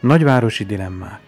Nagyvárosi dilemmák.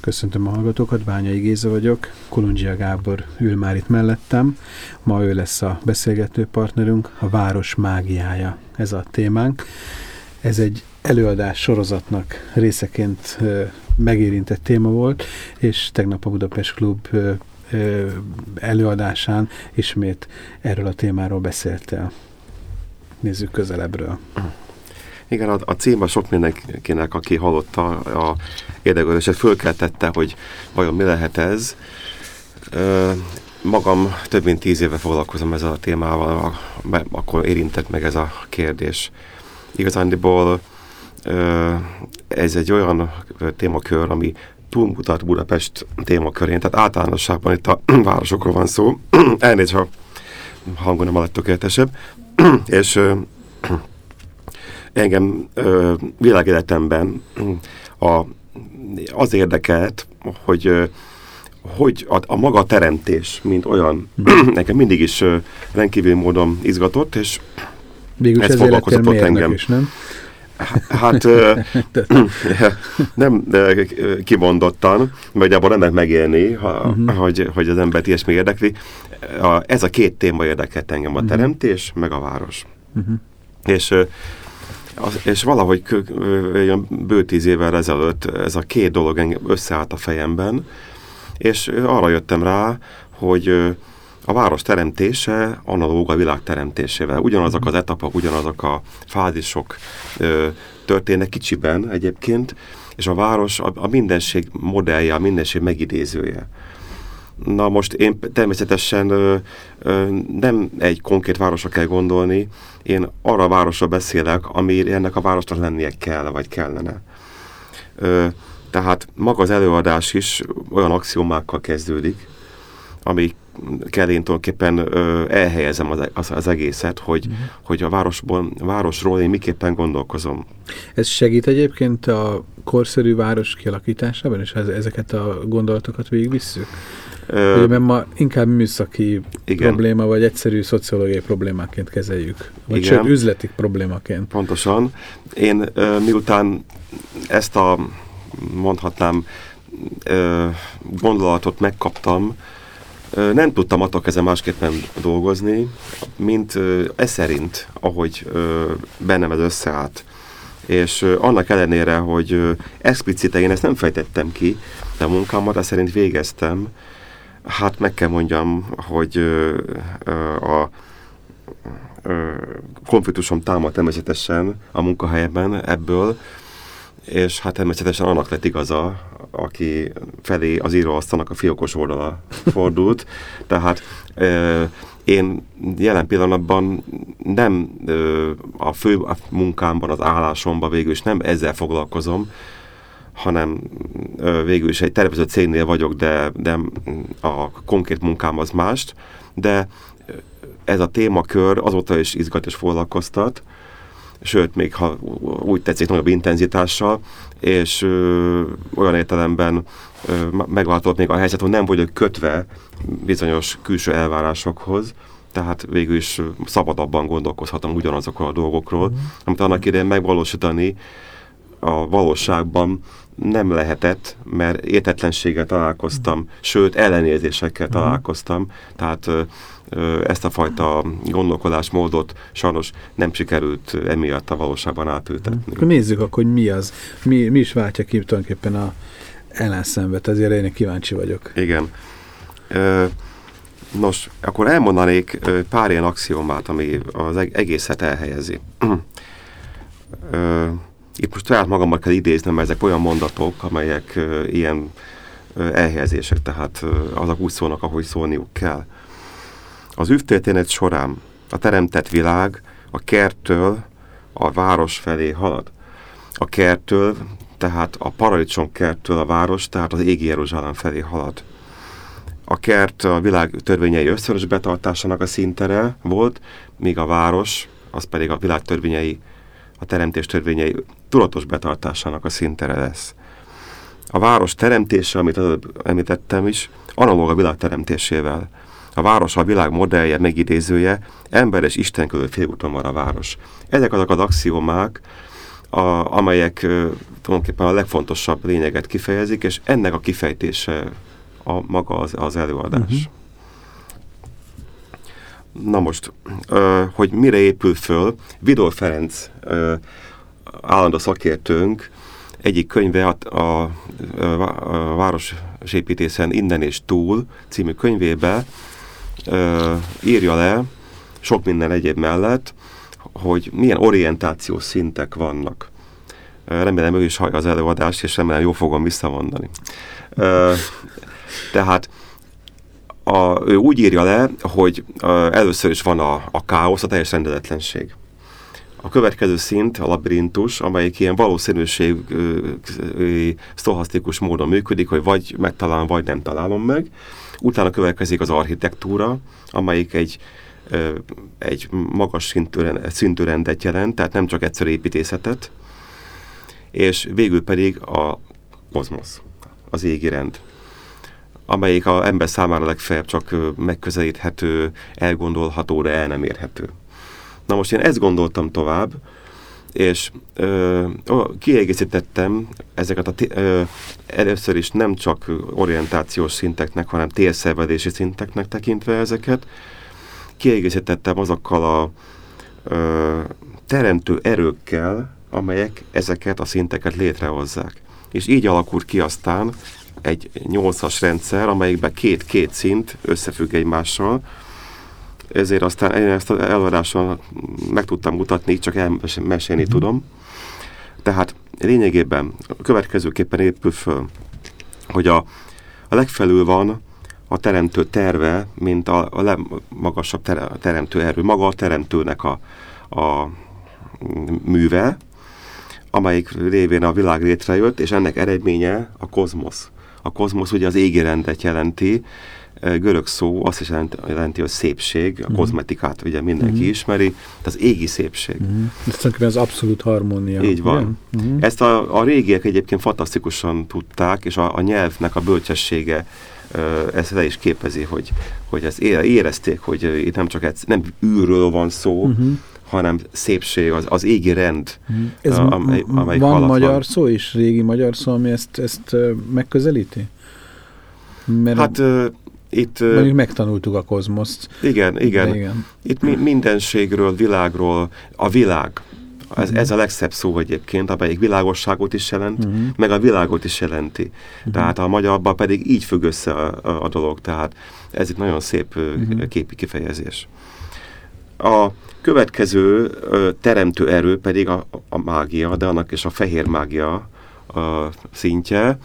Köszöntöm a hallgatókat, Bányai Géza vagyok, Kolundzsia Gábor ül már itt mellettem. Ma ő lesz a beszélgető partnerünk, a város mágiája, ez a témánk. Ez egy előadás sorozatnak részeként megérintett téma volt, és tegnap a Budapest Klub előadásán ismét erről a témáról beszéltél. Nézzük közelebbről. Igen, a, a cím sok mindenkinek, aki hallotta a érdeklődéset, fölkeltette, hogy vajon mi lehet ez. Ö, magam több mint tíz éve foglalkozom ezzel a témával, akkor érintett meg ez a kérdés. Igazándiból ö, ez egy olyan témakör, ami túlmutat Budapest témakörén, tehát általánosságban itt a városokról van szó. Elnézést, ha hangon nem a legtökéletesebb. és engem ö, világéletemben a, az érdekelt, hogy ö, hogy a, a maga teremtés, mint olyan, nekem mindig is ö, rendkívül módon izgatott, és Végül ez foglalkozott engem. Is, nem? Hát nem kimondottan, mert abban nem lehet megélni, ha, uh-huh. hogy, hogy az embert ilyesmi érdekli. A, ez a két téma érdekelt engem, a uh-huh. teremtés, meg a város. Uh-huh. És és valahogy olyan bő tíz évvel ezelőtt ez a két dolog engem összeállt a fejemben, és arra jöttem rá, hogy a város teremtése analóg a világ teremtésével. Ugyanazok az etapok, ugyanazok a fázisok ö, történnek kicsiben egyébként, és a város a, a mindenség modellje, a mindenség megidézője. Na most én természetesen ö, ö, nem egy konkrét városra kell gondolni, én arra a városra beszélek, ami ennek a városnak lennie kell, vagy kellene. Ö, tehát maga az előadás is olyan axiomákkal kezdődik, ami kell én tulajdonképpen ö, elhelyezem az, az, az egészet, hogy, uh-huh. hogy a városból, városról én miképpen gondolkozom. Ez segít egyébként a korszerű város kialakításában, és ezeket a gondolatokat végigvisszük? Ugye, mert ma inkább műszaki igen. probléma, vagy egyszerű szociológiai problémáként kezeljük. Vagy igen. sőt, üzleti problémaként. Pontosan. Én miután ezt a, mondhatnám, gondolatot megkaptam, nem tudtam attól kezdve másképpen dolgozni, mint ez szerint, ahogy bennem ez összeállt. És annak ellenére, hogy explicite én ezt nem fejtettem ki, de a munkámat ezt szerint végeztem, Hát meg kell mondjam, hogy ö, ö, a ö, konfliktusom támad természetesen a munkahelyben ebből, és hát természetesen annak lett igaza, aki felé az íróasztalnak a fiókos oldala fordult. Tehát ö, én jelen pillanatban nem ö, a fő munkámban, az állásomban végül is nem ezzel foglalkozom, hanem végül is egy tervező cégnél vagyok, de, de a konkrét munkám az mást, de ez a témakör azóta is izgat és foglalkoztat, sőt, még ha úgy tetszik, nagyobb intenzitással, és ö, olyan értelemben ö, megváltozott még a helyzet, hogy nem vagyok kötve bizonyos külső elvárásokhoz, tehát végül is szabadabban gondolkozhatom ugyanazokról a dolgokról, mm. amit annak idején megvalósítani a valóságban nem lehetett, mert értetlenséggel találkoztam, sőt ellenérzésekkel uh-huh. találkoztam, tehát ezt a fajta gondolkodásmódot sajnos nem sikerült emiatt a valóságban átültetni. Akkor nézzük akkor, hogy mi az, mi, mi is váltja ki tulajdonképpen a ellenszenvet, azért én kíváncsi vagyok. Igen. Nos, akkor elmondanék pár ilyen axiomát, ami az egészet elhelyezi. Itt most saját magammal kell idéznem, mert ezek olyan mondatok, amelyek ilyen elhelyezések, tehát azok úgy szólnak, ahogy szólniuk kell. Az üvtörténet során a teremtett világ a kerttől a város felé halad. A kerttől, tehát a paradicsom kerttől a város, tehát az égi Jeruzsálem felé halad. A kert a világ törvényei összörös betartásának a szintere volt, míg a város, az pedig a világ törvényei, a teremtés törvényei tudatos betartásának a szintere lesz. A város teremtése, amit előbb említettem is, analóg a világ teremtésével. A város a világ modellje, megidézője, ember és Isten között félúton van a város. Ezek azok az axiomák, a, amelyek tulajdonképpen a legfontosabb lényeget kifejezik, és ennek a kifejtése a maga az, az előadás. Uh-huh. Na most, ö, hogy mire épül föl, Vidor Ferenc ö, állandó szakértőnk egyik könyve a, a, a, Városépítészen innen és túl című könyvébe ö, írja le, sok minden egyéb mellett, hogy milyen orientációs szintek vannak. Remélem ő is hallja az előadást, és remélem jól fogom visszamondani. Ö, tehát a, ő úgy írja le, hogy ö, először is van a, a káosz, a teljes rendezetlenség. A következő szint a labirintus, amelyik ilyen valószínűség sztohasztikus módon működik, hogy vagy megtalálom, vagy nem találom meg. Utána következik az architektúra, amelyik egy, egy magas szintű, rendet jelent, tehát nem csak egyszer építészetet, és végül pedig a kozmosz, az égi rend amelyik a ember számára legfeljebb csak megközelíthető, elgondolható, de el nem érhető. Na most én ezt gondoltam tovább, és ö, kiegészítettem ezeket a ö, először is nem csak orientációs szinteknek, hanem térszervezési szinteknek tekintve ezeket. Kiegészítettem azokkal a ö, teremtő erőkkel, amelyek ezeket a szinteket létrehozzák. És így alakult ki aztán egy nyolcas rendszer, amelyikben két-két szint összefügg egymással, ezért aztán én ezt az előadáson meg tudtam mutatni, csak elmesélni -huh. tudom. Tehát lényegében a következőképpen épül föl, hogy a, a legfelül van a teremtő terve, mint a, a legmagasabb teremtő erő, maga a teremtőnek a, a műve, amelyik révén a világ létrejött, és ennek eredménye a kozmosz. A kozmosz ugye az égi rendet jelenti, görög szó azt is jelenti, jelenti hogy szépség, a mm. kozmetikát ugye mindenki mm. ismeri, az égi szépség. Mm. Ez tulajdonképpen az abszolút harmónia. Így van. Mm. Ezt a, a régiek egyébként fantasztikusan tudták, és a, a nyelvnek a bölcsessége ezt le is képezi, hogy, hogy ezt érezték, hogy itt nem csak egy, nem űrről van szó, uh mhm. -huh. hanem szépség, az, az égi rend. Uh mhm. Ez amely, van magyar van. szó is, régi magyar szó, ami ezt, ezt megközelíti? Mert hát a... Itt, Mondjuk megtanultuk a kozmoszt. Igen, igen. igen. Itt mi, mindenségről, világról, a világ. Ez, uh mhm. -huh. ez a legszebb szó egyébként, amelyik világosságot is jelent, uh mhm. -huh. meg a világot is jelenti. Uh mhm. -huh. Tehát a magyarban pedig így függ össze a, a, dolog, tehát ez itt nagyon szép uh -huh. képi kifejezés. A következő ö, teremtő erő pedig a, a mágia, de annak is a fehér mágia a szintje,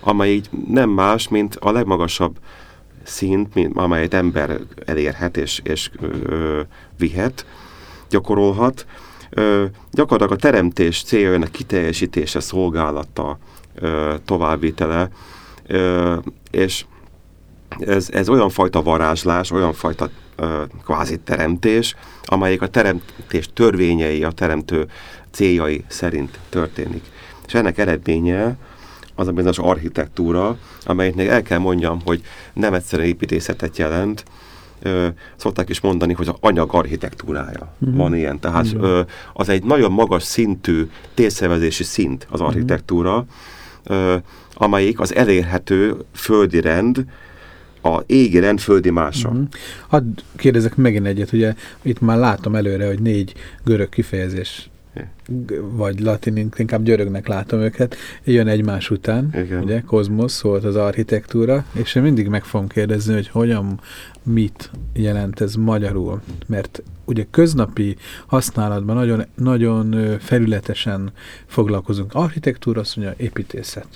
amely így nem más, mint a legmagasabb szint, amelyet ember elérhet és, és ö, vihet, gyakorolhat. Ö, gyakorlatilag a teremtés céljának kiteljesítése, szolgálata, ö, továbbvitele, ö, és ez, ez olyan fajta varázslás, olyan fajta ö, kvázi teremtés, amelyik a teremtés törvényei, a teremtő céljai szerint történik. És ennek eredménye az a bizonyos architektúra, amelyiknek el kell mondjam, hogy nem egyszerűen építészetet jelent, ö, szokták is mondani, hogy az anyag architektúrája uh-huh. van ilyen. Tehát uh-huh. ö, az egy nagyon magas szintű térszervezési szint az mhm. architektúra, ö, amelyik az elérhető földi rend, a égi rend földi mása. Uh-huh. Hadd kérdezek megint egyet, ugye itt már látom előre, hogy négy görög kifejezés vagy latin, inkább györögnek látom őket, jön egymás után, Igen. ugye, kozmosz volt az architektúra, és én mindig meg fogom kérdezni, hogy hogyan, mit jelent ez magyarul, mert ugye köznapi használatban nagyon, nagyon felületesen foglalkozunk. Architektúra, azt mondja, építészet.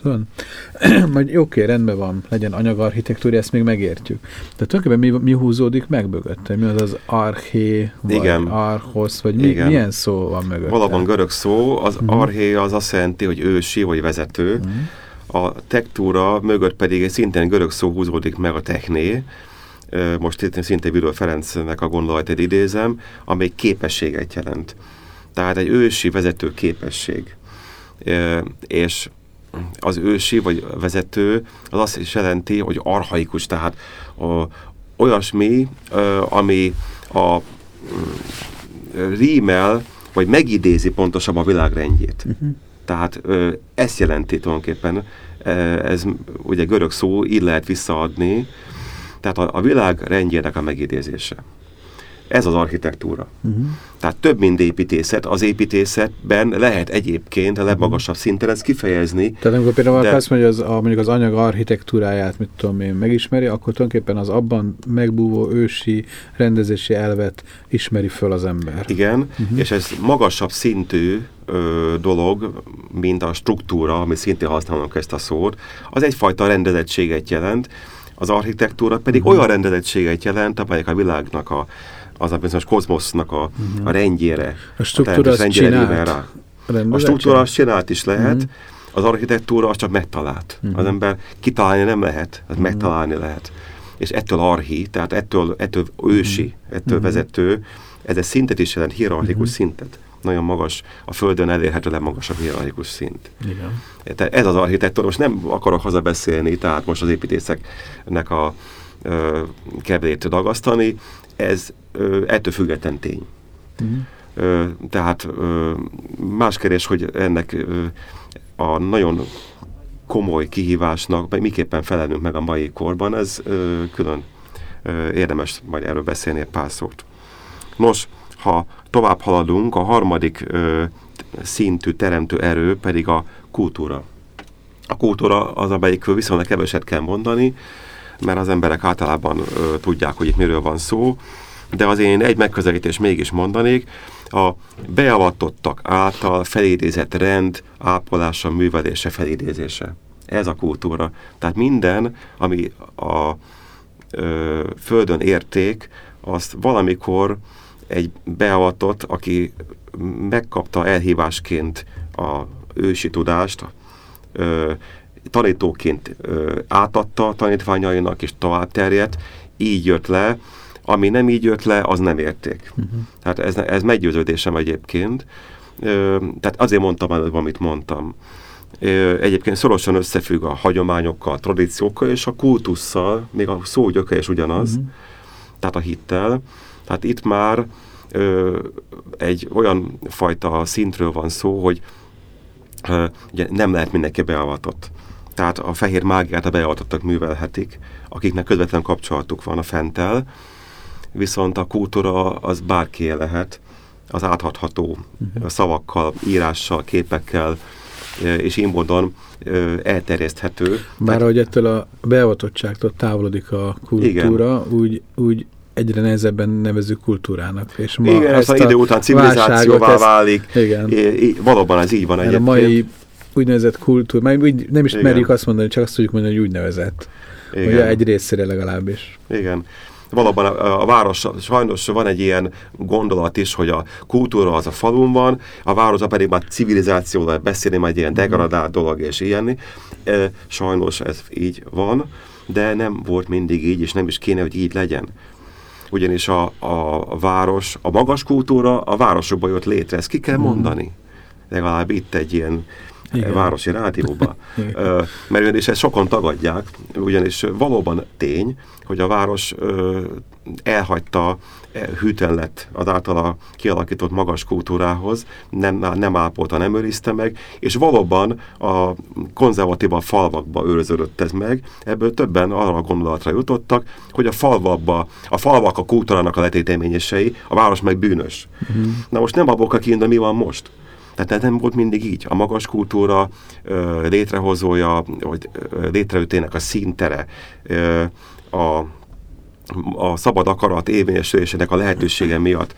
Majd oké, rendben van, legyen anyagarchitektúra, ezt még megértjük. De tulajdonképpen mi, mi húzódik meg mögötte? Mi az az arché, vagy Igen. archos, vagy mi, Igen. milyen szó van mögötte? Valóban görög szó, az uh-huh. arché az azt jelenti, hogy ősi vagy vezető. Mhm. A tektúra mögött pedig egy szintén görög szó húzódik meg a techné, most itt szintén Vidor Ferencnek a gondolatét idézem, amely képességet jelent. Tehát egy ősi vezető képesség. És az ősi vagy vezető az azt is jelenti, hogy arhaikus, tehát olyasmi, ami a rímel, vagy megidézi pontosabban a világrendjét. Uh-huh. Tehát ö, ezt jelenti tulajdonképpen, ez ugye görög szó, így lehet visszaadni, tehát a, a világ rendjének a megidézése. Ez az architektúra. Uh-huh. Tehát több, mint építészet, az építészetben lehet egyébként a legmagasabb szinten ezt kifejezni. Tehát amikor például De- azt mondja, az, a, mondjuk az anyag architektúráját, mit tudom én, megismeri, akkor tulajdonképpen az abban megbúvó ősi rendezési elvet ismeri föl az ember. Igen, Mhm. uh-huh. és ez magasabb szintű ö, dolog, mint a struktúra, ami szintén használunk ezt a szót, az egyfajta rendezettséget jelent, az architektúra pedig uh-huh. olyan rendezettséget jelent, amelyek a világnak a az a bizonyos kozmosznak a, uh-huh. a rendjére, Mhm. A struktúra az teremtés rendjére csinált rá. A struktúra csinál? az csinált is lehet, Mhm. az architektúra az csak megtalált. Mhm. Az ember kitalálni nem lehet, az megtalálni lehet. És ettől archi, tehát ettől, ettől ősi, ettől vezető, ez egy szintet is jelent, hierarchikus Mhm. szintet. Nagyon magas, a Földön elérhető legmagasabb hierarchikus szint. Igen. Tehát ez az architektúra, most nem akarok hazabeszélni, tehát most az építészeknek a ö, kedvét dagasztani, ez ö, ettől független tény. Uh-huh. Ö, tehát ö, más kérdés, hogy ennek ö, a nagyon komoly kihívásnak, miképpen felelünk meg a mai korban, ez ö, külön ö, érdemes majd erről beszélni egy pár szót. Nos, ha tovább haladunk, a harmadik ö, szintű teremtő erő pedig a kultúra. A kultúra az, amelyikről viszonylag keveset kell mondani, mert az emberek általában ö, tudják, hogy itt miről van szó, de azért én egy megközelítés mégis mondanék, a beavatottak által felidézett rend ápolása, művelése, felidézése. Ez a kultúra. Tehát minden, ami a ö, Földön érték, azt valamikor egy beavatott, aki megkapta elhívásként a ősi tudást, ö, tanítóként ö, átadta a tanítványainak, és tovább terjedt, így jött le, ami nem így jött le, az nem érték. Uh-huh. Tehát ez, ez meggyőződésem egyébként. Ö, tehát azért mondtam előbb, amit mondtam. Ö, egyébként szorosan összefügg a hagyományokkal, a tradíciókkal és a kultusszal, még a szó gyöke is ugyanaz, Mhm. uh-huh. tehát a hittel. Tehát itt már ö, egy olyan fajta szintről van szó, hogy ö, ugye nem lehet mindenki beavatott. Tehát a fehér mágiát a beavatottak művelhetik, akiknek közvetlen kapcsolatuk van a fenttel, viszont a kultúra az bárki lehet, az áthatható Mhm. szavakkal, írással, képekkel, és módon ö, elterjeszthető. Bár ahogy ettől a beavatottságtól távolodik a kultúra, úgy, úgy egyre nehezebben nevezük kultúrának. És ma Igen, ez ezt a idő után civilizációvá ezt- válik. Igen. É, valóban ez így van Mert a egyébként. mai úgynevezett kultúra, már úgy nem is Igen. merjük azt mondani, csak azt tudjuk mondani, hogy úgynevezett. Igen. Ugye egy részére legalábbis. Igen. Valóban a, a város, sajnos van egy ilyen gondolat is, hogy a kultúra az a falun van, a város pedig már civilizációval beszélni, majd ilyen degradált dolog és ilyen. E, sajnos ez így van, de nem volt mindig így, és nem is kéne, hogy így legyen. Ugyanis a, a, város, a magas kultúra a városokban jött létre, ezt ki kell mondani. Legalább itt egy ilyen Igen. Igen. városi rádióba. Mert ugyanis ezt sokan tagadják, ugyanis valóban tény, hogy a város elhagyta, eh, hűtlen lett az általa kialakított magas kultúrához, nem, nem ápolta, nem őrizte meg, és valóban a konzervatívabb falvakba őrződött ez meg, ebből többen arra a gondolatra jutottak, hogy a falvakba, a falvak a kultúrának a letéteményesei, a város meg bűnös. Uh-huh. Na most nem abból kell kiindulni, mi van most. Tehát ez nem volt mindig így. A magas kultúra ö, létrehozója, vagy létrejöttének a színtere, ö, a, a szabad akarat érvényesülésének a lehetősége miatt,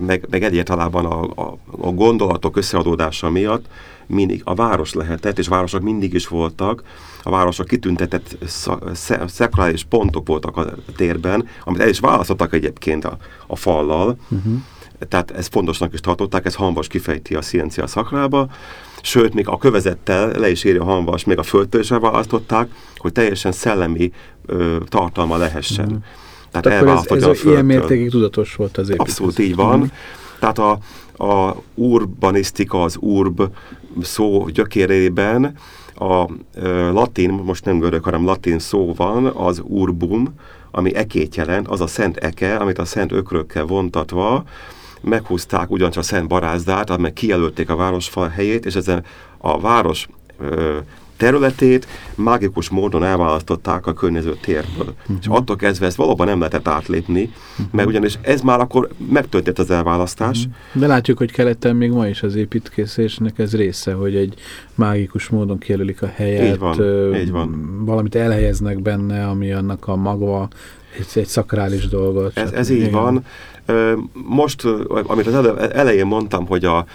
meg, meg egyáltalán a, a, a gondolatok összeadódása miatt mindig a város lehetett, és városok mindig is voltak, a városok kitüntetett szekuláris pontok voltak a térben, amit el is választottak egyébként a, a fallal, uh-huh tehát ezt fontosnak is tartották, ez Hanvas kifejti a ciencia szakrába, sőt, még a kövezettel le is írja Hanvas, még a földtől is választották, hogy teljesen szellemi ö, tartalma lehessen. Mm. Tehát, Tehát akkor ez, ez a ilyen mértékig tudatos volt az építés. Abszolút így van. Mm. Tehát a, a urbanisztika, az urb szó gyökérében a ö, latin, most nem görög, hanem latin szó van, az urbum, ami ekét jelent, az a szent eke, amit a szent ökrökkel vontatva meghúzták ugyancsak Szent Barázdát, amely kijelölték a városfal helyét, és ezen a város ö, területét mágikus módon elválasztották a környező térből. Uh-huh. És attól kezdve ezt valóban nem lehetett átlépni, uh-huh. mert ugyanis ez már akkor megtörtént az elválasztás. Uh-huh. De látjuk, hogy keleten még ma is az építkezésnek ez része, hogy egy mágikus módon kijelölik a helyet, így van, ö, így van. valamit elhelyeznek benne, ami annak a magva, egy, egy szakrális dolgot. Ez, ez így igen. van. Most, amit az elején mondtam, hogy a,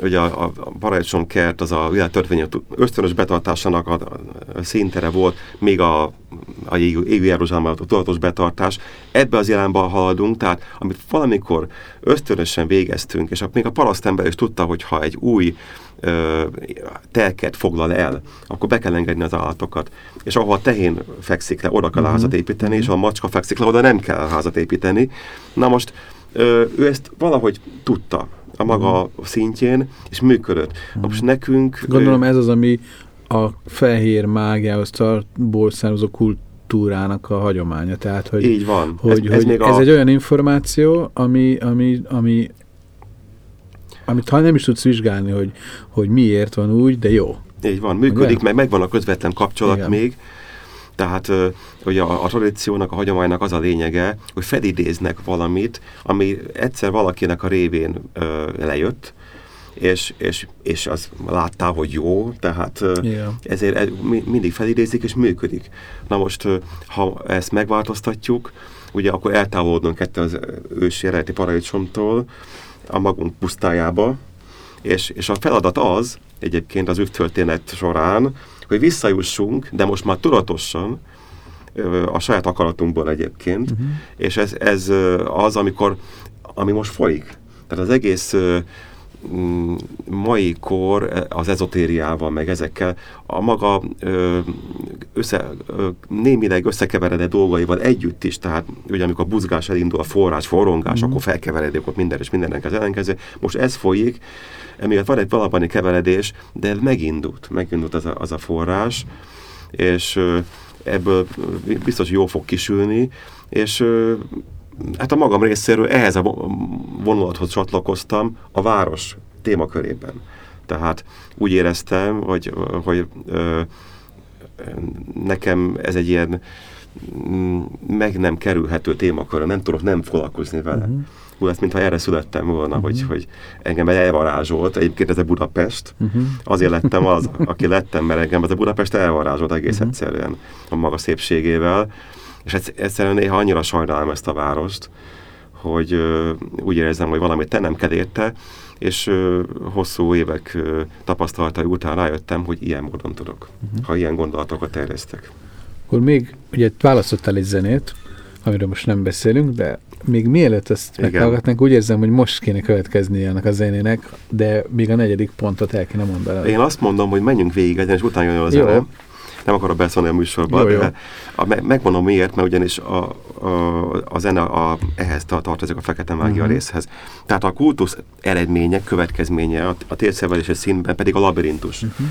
ugye a, a paradicsom kert az a világtörvény ösztönös betartásának a, a szintere volt, még a, a évi Jeruzsálem a tudatos betartás. Ebbe az irányba haladunk, tehát amit valamikor ösztönösen végeztünk, és még a parasztember is tudta, hogy ha egy új ö, telket foglal el, akkor be kell engedni az állatokat. És ahol a tehén fekszik le, oda kell uh-huh. házat építeni, és ha a macska fekszik le, oda nem kell házat építeni. Na most ö, ő ezt valahogy tudta a maga szintjén, és működött. Uh-huh. Most nekünk... Gondolom ez az, ami a fehér mágiához tartból származó kultúrának a hagyománya. Tehát, hogy, Így van. Hogy, ez, ez, hogy még ez a... egy olyan információ, ami, ami, ami amit ha nem is tudsz vizsgálni, hogy, hogy miért van úgy, de jó. Így van, működik, meg megvan a közvetlen kapcsolat Igen. még, tehát hogy a, a tradíciónak, a hagyománynak az a lényege, hogy felidéznek valamit, ami egyszer valakinek a révén ö, lejött, és, és, és az láttál, hogy jó, tehát yeah. ezért mindig felidézik, és működik. Na most, ha ezt megváltoztatjuk, ugye akkor eltávolodunk ettől az ősi eredeti paradicsomtól a magunk pusztájába, és, és a feladat az, egyébként az üvtörténet során, hogy visszajussunk, de most már tudatosan, a saját akaratunkból egyébként, uh-huh. és ez, ez az, amikor, ami most folyik. Tehát az egész mai kor az ezotériával, meg ezekkel a maga össze, némileg összekeveredett dolgaival együtt is, tehát ugye amikor a buzgás elindul, a forrás, forrongás, mm. akkor felkeveredik ott minden és mindennek az ellenkező. Most ez folyik, emiatt van egy valabani keveredés, de megindult, megindult az a, az a forrás, és ebből biztos jó fog kisülni, és hát a magam részéről ehhez a vonulathoz csatlakoztam a város témakörében. Tehát úgy éreztem, hogy, hogy ö, nekem ez egy ilyen mm, meg nem kerülhető témakör, nem tudok nem foglalkozni vele. Uh-huh hú, ezt mintha erre születtem volna, uh-huh. hogy, hogy engem elvarázsolt. Egyébként ez a Budapest. Uh-huh. Azért lettem az, aki lettem, mert engem ez a Budapest elvarázsolt egész uh-huh. egyszerűen a maga szépségével. És egyszerűen néha annyira sajnálom ezt a várost, hogy uh, úgy érzem, hogy valamit tennem kell érte, és uh, hosszú évek uh, tapasztalatai után rájöttem, hogy ilyen módon tudok, uh-huh. ha ilyen gondolatokat terjesztek. Akkor még, ugye választottál egy zenét, amiről most nem beszélünk, de még mielőtt ezt meghallgatnánk, úgy érzem, hogy most kéne következni ennek a zenének, de még a negyedik pontot el kéne mondani. Én azt mondom, hogy menjünk végig ezen, és utána jön a zene. Nem akarok beszélni a műsorban, jó, de A, megmondom miért, mert ugyanis a, a, a zene a, ehhez tartozik a fekete mágia uh-huh. részhez. Tehát a kultusz eredménye, következménye, a, a térszervelési színben pedig a labirintus. Uh-huh.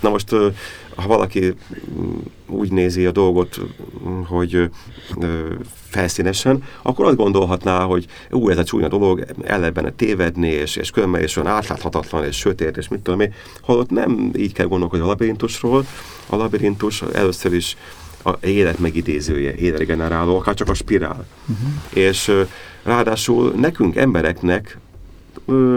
Na most ha valaki mm, úgy nézi a dolgot, mm, hogy felszínesen, akkor azt gondolhatná, hogy ú, ez a csúnya dolog, el benne tévedni, és, és különben is olyan átláthatatlan, és sötét, és mit tudom én, holott nem így kell gondolkodni a labirintusról. A labirintus először is a élet megidézője, életgeneráló, akár csak a spirál. Uh-huh. És ráadásul nekünk, embereknek ö,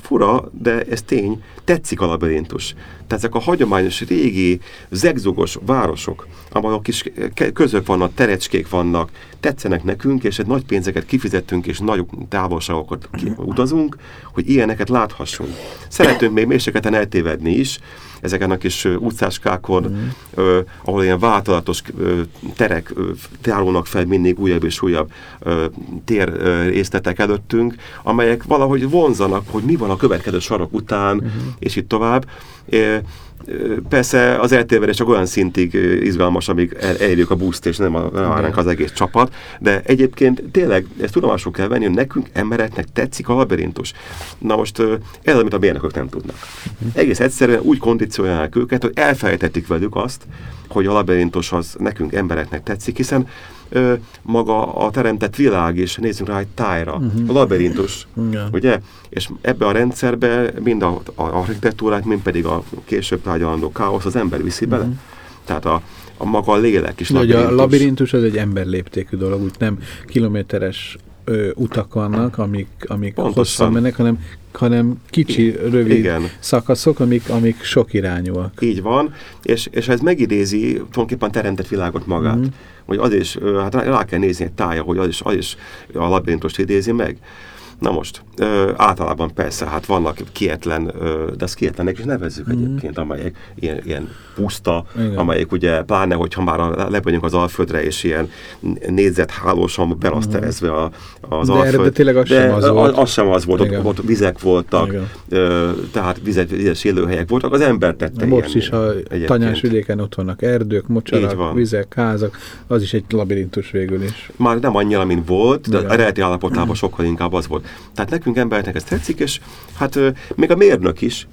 fura, de ez tény, tetszik a labirintus. Tehát ezek a hagyományos, régi, zegzugos városok, ahol kis közök vannak, terecskék vannak, tetszenek nekünk, és egy nagy pénzeket kifizettünk, és nagy távolságokat utazunk, hogy ilyeneket láthassunk. Szeretünk még mélységeten eltévedni is, ezeken a kis utcáskákon, mm. ö, ahol ilyen változatos ö, terek ö, tárolnak fel mindig újabb és újabb ö, tér ö, részletek előttünk, amelyek valahogy vonzanak, hogy mi van a következő sarok után, mm. és itt tovább. É, Persze az eltévedés csak olyan szintig izgalmas, amíg el, elérjük a boost, és nem várnánk az egész csapat, de egyébként tényleg ezt tudomásul kell venni, hogy nekünk embereknek tetszik a labirintus. Na most ez, amit a mérnökök nem tudnak. Egész egyszerűen úgy kondicionálják őket, hogy elfelejtetik velük azt, hogy a labirintus az nekünk embereknek tetszik, hiszen ö, maga a teremtett világ, és nézzünk rá egy tájra, uh-huh. a labirintus, Igen. ugye? És ebbe a rendszerbe mind a, a architektúrát, mind pedig a később tárgyalandó káosz az ember viszi bele. Uh-huh. Tehát a, a maga a lélek is labirintus. a labirintus az egy emberléptékű dolog, úgy nem kilométeres ö, utak vannak, amik, amik hosszan mennek, hanem, hanem kicsi, rövid Igen. szakaszok, amik, amik sok irányúak. Így van, és, és ez megidézi tulajdonképpen teremtett világot magát. Mm. Hogy az is, hát rá, rá kell nézni egy tája, hogy az is, az is a labirintust idézi meg. Na most, ö, általában persze, hát vannak kietlen, ö, de azt kietlennek is nevezzük mm. egyébként, amelyek ilyen, ilyen puszta, Igen. amelyek ugye, pláne, hogyha már leponyunk az Alföldre, és ilyen négyzet hálósan belaszterezve a, az de Alföld. De tényleg az de sem az volt. Az sem az volt, ott, ott vizek voltak, ö, tehát vizet, vizes élőhelyek voltak, az ember tette Most is a tanyás vidéken ott vannak erdők, mocsarak, vizek, házak, az is egy labirintus végül is. Már nem annyira, mint volt, de Igen. eredeti állapotában sokkal inkább az volt. Tehát nekünk embereknek ez tetszik, és hát még a mérnök is,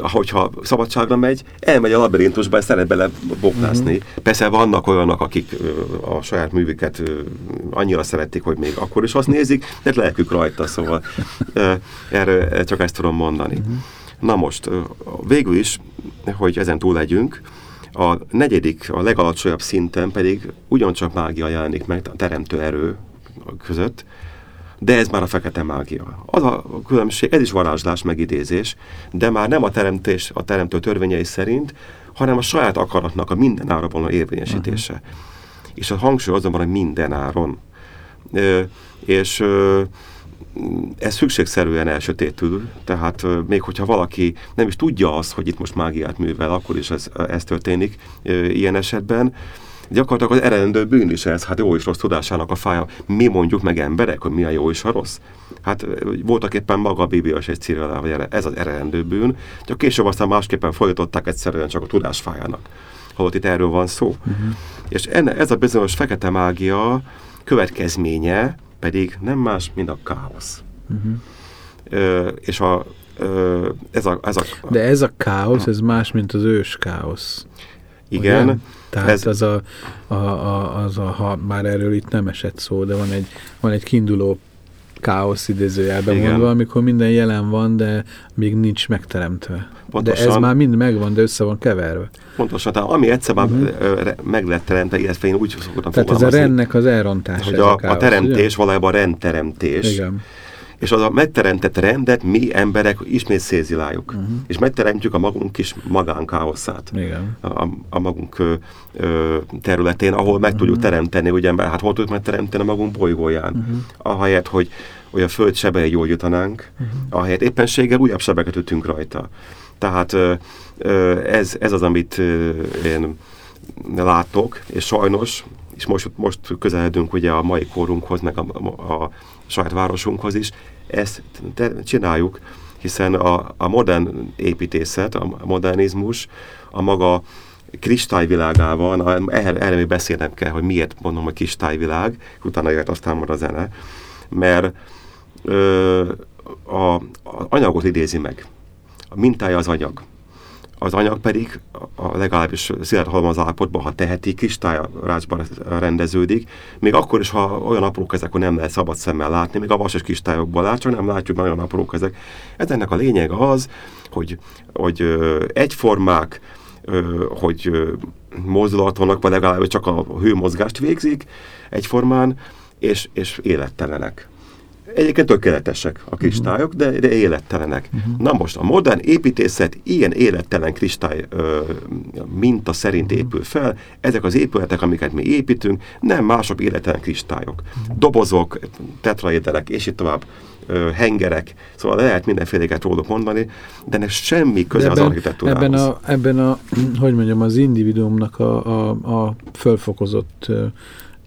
hogyha szabadságra megy, elmegy a labirintusba, és szeret bele boknászni. Uh-huh. Persze vannak olyanok, akik a saját művüket annyira szeretik, hogy még akkor is azt nézik, de lelkük rajta, szóval erről csak ezt tudom mondani. Uh-huh. Na most, végül is, hogy ezen túl legyünk, a negyedik, a legalacsonyabb szinten pedig ugyancsak mágia jelenik meg a teremtő erő között, de ez már a fekete mágia. Az a különbség, ez is varázslás, megidézés, de már nem a teremtés, a teremtő törvényei szerint, hanem a saját akaratnak a minden áron való érvényesítése. Uh-huh. És a hangsúly azonban, hogy minden áron. Ö, és ö, ez szükségszerűen elsötétül, tehát ö, még hogyha valaki nem is tudja azt, hogy itt most mágiát művel, akkor is ez, ez történik ö, ilyen esetben, gyakorlatilag az eredendő bűn is ez, hát jó és rossz tudásának a fája. Mi mondjuk meg emberek, hogy mi a jó és a rossz? Hát voltak éppen maga a Biblia is egy círja hogy ez az eredendő bűn, csak később aztán másképpen folytatották egyszerűen csak a tudás fájának. Holott itt erről van szó. Uh-huh. És enne, ez a bizonyos fekete mágia következménye pedig nem más, mint a káosz. Uh-huh. Ö, és a, ez a, ez a... De ez a káosz, ez más, mint az ős káosz. Igen. Ugye? Tehát ez... az, a, a, a, az a, ha már erről itt nem esett szó, de van egy, van egy kiinduló káosz idézőjelben Igen. mondva, amikor minden jelen van, de még nincs megteremtve. Pontosan. De ez már mind megvan, de össze van keverve. Pontosan, tehát ami egyszer már uh-huh. meg lett teremtve, illetve én úgy szoktam Tehát ez a rendnek az elrontása. Hogy a, a, káosz, a teremtés ugye? valójában rendteremtés. Igen és az a megteremtett rendet mi emberek ismét széziláljuk. Uh-huh. És megteremtjük a magunk kis magánkáoszát. Igen. A, a magunk ö, ö, területén, ahol meg uh-huh. tudjuk teremteni, ugye, hát hol tudjuk megteremteni a magunk bolygóján. Uh-huh. Ahelyett, hogy, hogy a föld sebei jól jutanánk, uh-huh. ahelyett éppenséggel újabb sebeket ütünk rajta. Tehát ö, ö, ez, ez az, amit ö, én látok, és sajnos, és most, most közeledünk ugye a mai korunkhoz, meg a, a, a saját városunkhoz is, ezt csináljuk, hiszen a, a modern építészet, a modernizmus, a maga kristályvilágával, erre, erre még beszélnem kell, hogy miért mondom, hogy kristályvilág, utána jött aztán majd a zene, mert ö, a, a anyagot idézi meg. A mintája az anyag az anyag pedig a legalábbis szilárd halmaz állapotban, ha teheti, kristályrácsban rendeződik, még akkor is, ha olyan aprók ezek, hogy nem lehet szabad szemmel látni, még a vasas kristályokban lát, csak nem látjuk, mert olyan aprók ezek. Ez ennek a lényeg az, hogy, hogy egyformák, hogy mozdulat vannak, vagy legalább csak a hőmozgást végzik egyformán, és, és élettelenek. Egyébként tökéletesek a kristályok, de, de élettelenek. Uh-huh. Na most a modern építészet ilyen élettelen kristály ö, minta szerint épül fel. Ezek az épületek, amiket mi építünk, nem mások élettelen kristályok. Uh-huh. Dobozok, tetraédelek, és itt tovább ö, hengerek, szóval lehet mindenféléket róluk mondani, de ennek semmi köze ebben, az architektúrához. Ebben a, ebben a, hogy mondjam, az individuumnak a, a, a fölfokozott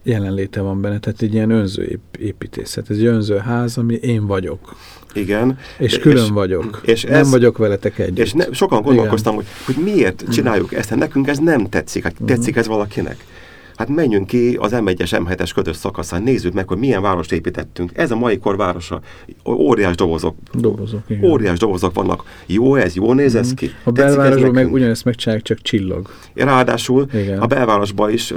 jelenléte van benne, tehát egy ilyen önző építészet. Ez egy önző ház, ami én vagyok. Igen. És külön és, vagyok. És nem ez, vagyok veletek együtt. És ne, sokan gondolkoztam, hogy, hogy miért csináljuk ezt, nekünk ez nem tetszik. Hát tetszik ez valakinek? Hát menjünk ki az M1-es, M7-es ködös szakaszán, nézzük meg, hogy milyen várost építettünk. Ez a mai kor városa. Óriás dobozok. Dobozok, igen. Óriás dobozok vannak. Jó ez, jó néz ez mhm. ki. A belvárosban meg ugyanezt megcsinálják, csak csillog. Ráadásul igen. a belvárosban is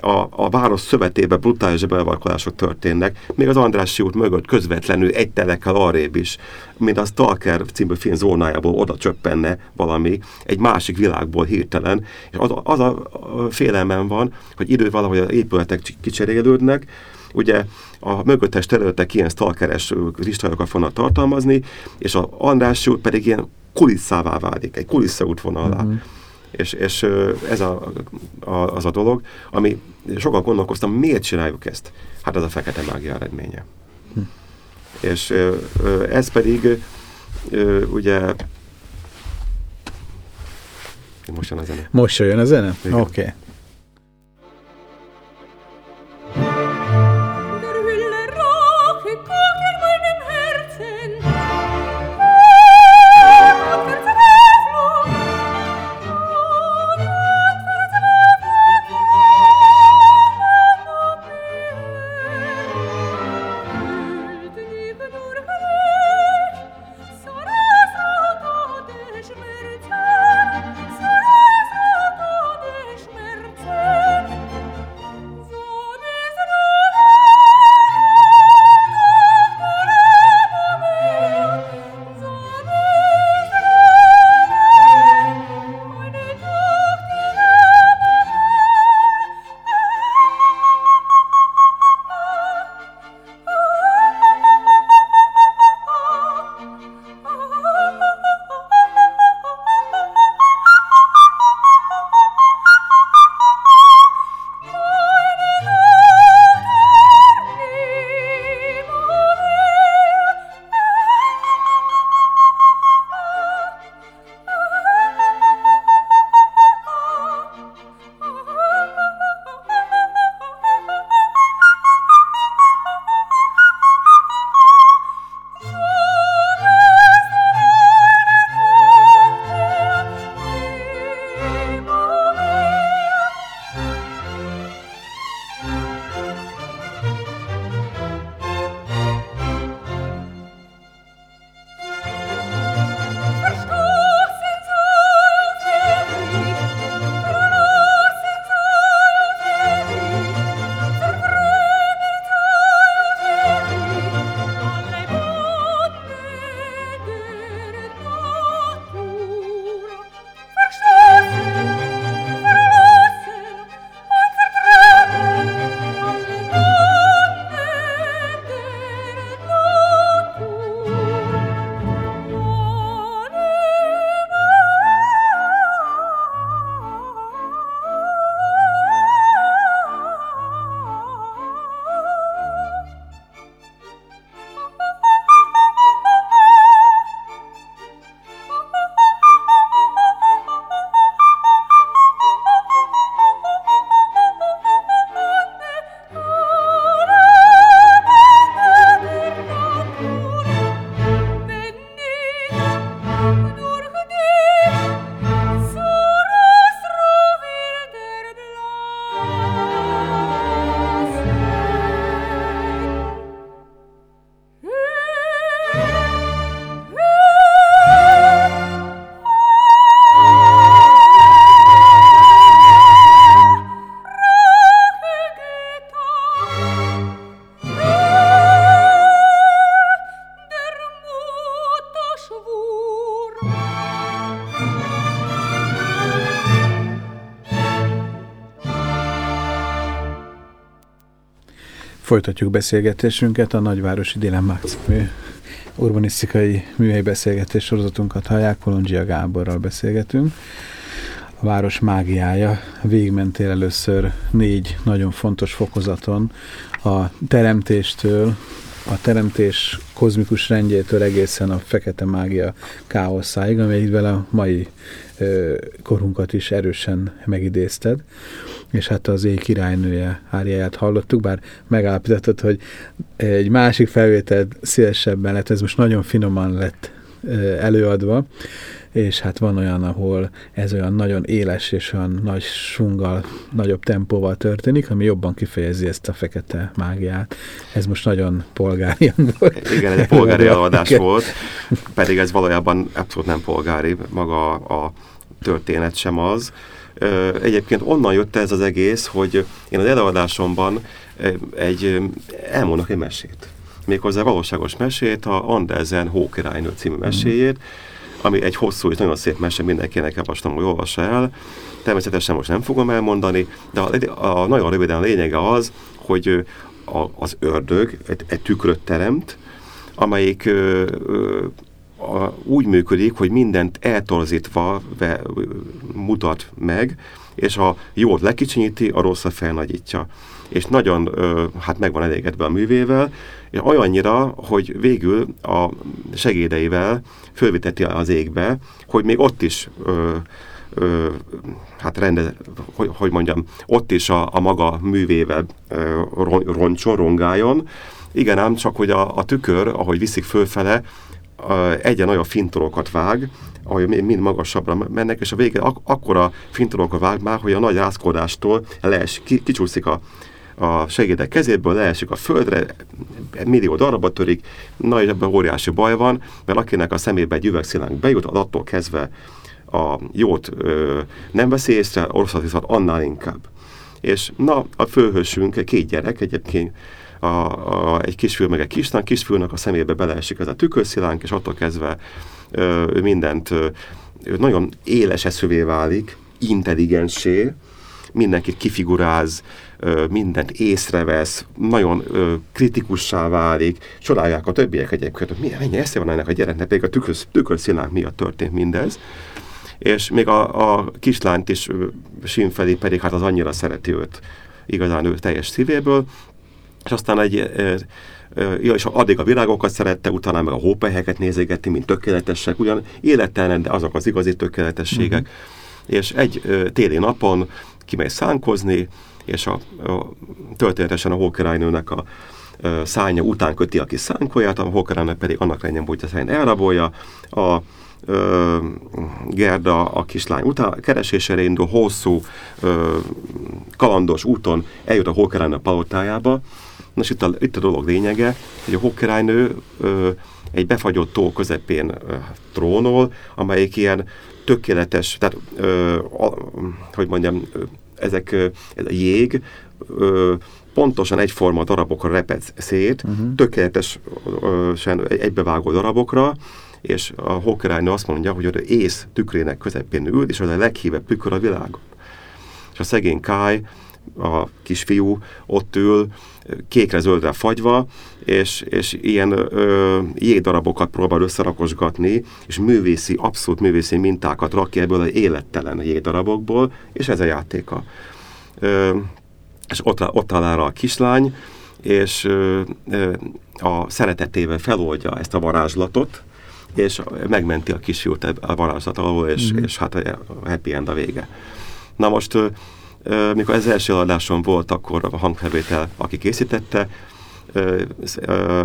a, a város szövetében brutális belvarkolások történnek. Még az Andrássy út mögött közvetlenül egy telekkel arrébb is, mint a Stalker című film zónájából oda csöppenne valami, egy másik világból hirtelen. És az, az a félelmem van, hogy idő valahogy az épületek kicserélődnek, ugye a mögöttes területek ilyen stalkeres kristályokat fognak tartalmazni, és a András út pedig ilyen kulisszává válik, egy kulisszaútvonalá. Uh-huh. És, és ez a, a, az a dolog, ami sokan gondolkoztam, miért csináljuk ezt? Hát ez a fekete mágia eredménye. Hm. És ez pedig ugye most jön a zene. Most jön a zene? Oké. Okay. Folytatjuk beszélgetésünket a Nagyvárosi Dilemmák című urbanisztikai műhely beszélgetés sorozatunkat hallják, Kolondzsia Gáborral beszélgetünk. A város mágiája. Végigmentél először négy nagyon fontos fokozaton a teremtéstől, a teremtés kozmikus rendjétől egészen a fekete mágia káoszáig, amelyikvel a mai ö, korunkat is erősen megidézted és hát az éj királynője áriáját hallottuk, bár megállapítottad, hogy egy másik felvétel szélesebben lett, ez most nagyon finoman lett előadva, és hát van olyan, ahol ez olyan nagyon éles és olyan nagy sunggal, nagyobb tempóval történik, ami jobban kifejezi ezt a fekete mágiát. Ez most nagyon polgári volt. Igen, egy polgári előadás volt, pedig ez valójában abszolút nem polgári, maga a történet sem az. Egyébként onnan jött ez az egész, hogy én az előadásomban egy, elmondok egy mesét. Méghozzá valóságos mesét, a Andersen Hókirálynő című meséjét, ami egy hosszú és nagyon szép mese, mindenkinek javaslom, hogy olvassa el. Természetesen most nem fogom elmondani, de a, a nagyon röviden a lényege az, hogy a, az ördög egy, egy tükröt teremt, amelyik ö, ö, a, úgy működik, hogy mindent eltorzítva ve, mutat meg, és a jót lekicsinyíti, a rosszat felnagyítja. És nagyon ö, hát meg van elégedve a művével, és olyannyira, hogy végül a segédeivel fölviteti az égbe, hogy még ott is ö, ö, hát rende, hogy, hogy mondjam, ott is a, a maga művével ö, roncson, rongáljon. Igen ám, csak hogy a, a tükör, ahogy viszik fölfele, egyen olyan fintorokat vág, ahogy mind magasabbra mennek, és a vége ak akkora fintorokat vág már, hogy a nagy rázkodástól lees, ki, kicsúszik a, a segédek kezéből, leesik a földre, millió darabba törik, nagy ebben óriási baj van, mert akinek a szemébe egy üvegszilánk bejut, attól kezdve a jót ö, nem veszi észre, viszont annál inkább. És na, a főhősünk, két gyerek egyébként, a, a, egy kisfiú meg egy kislány, kisfiúnak a szemébe beleesik ez a tükörszilánk, és attól kezdve ő mindent ö, nagyon éles eszővé válik, intelligensé, mindenkit kifiguráz, mindent észrevesz, nagyon kritikussá válik, csodálják a többiek egyébként, hogy milyen, mennyi esze van ennek a gyereknek, pedig a tükör, tükörszilánk miatt történt mindez. És még a, a kislányt is Simfeli pedig hát az annyira szereti őt, igazán ő teljes szívéből, és aztán egy, ja, és addig a virágokat szerette, utána meg a hópelyheket nézegeti, mint tökéletesek, ugyan élettelen, de azok az igazi tökéletességek. Uh-huh. És egy téli napon kimegy szánkozni, és a, a, történetesen a hókirálynőnek a, a szánya után köti a kis szánkóját, a hókirálynőnek pedig annak legyen, hogy a száján elrabolja, a ö, Gerda a kislány után keresésére indul, hosszú ö, kalandos úton eljut a hókirálynő palotájába, Nos, itt a, itt a dolog lényege, hogy a hókirálynő ö, egy befagyott tó közepén trónol, amelyik ilyen tökéletes, tehát, ö, a, hogy mondjam, ezek, ez a jég, ö, pontosan egyforma darabokra reped szét, uh-huh. tökéletesen egybevágó darabokra, és a hókirálynő azt mondja, hogy az ész tükrének közepén ül, és az a leghívebb tükör a világon. És a szegény Kai a kisfiú ott ül, kékre-zöldre fagyva, és, és ilyen ö, jégdarabokat próbál összerakosgatni, és művészi, abszolút művészi mintákat rakja ebből az élettelen jégdarabokból, és ez a játéka. Ö, és ott, ott talál a kislány, és ö, ö, a szeretetével feloldja ezt a varázslatot, és megmenti a kisfiút a varázslat alól, és, mm. és hát a happy end a vége. Na most mikor ez első adáson volt, akkor a hangfelvétel, aki készítette,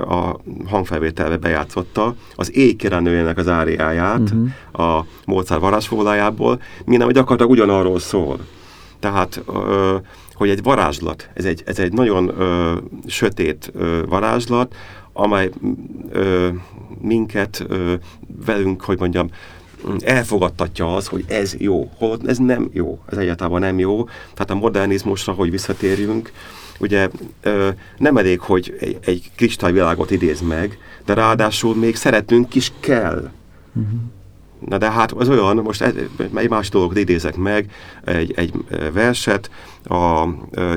a hangfelvételbe bejátszotta az éjkirenőjének az áriáját uh-huh. a Mozart varázsfólájából, minden, gyakorlatilag ugyanarról szól. Tehát, hogy egy varázslat, ez egy, ez egy nagyon sötét varázslat, amely minket velünk, hogy mondjam, elfogadtatja az, hogy ez jó, holott ez nem jó, ez egyáltalán nem jó. Tehát a modernizmusra, hogy visszatérjünk, ugye nem elég, hogy egy, egy kristályvilágot idéz meg, de ráadásul még szeretnünk is kell. Uh-huh. Na de hát az olyan, most egy más dolgot idézek meg, egy, egy verset a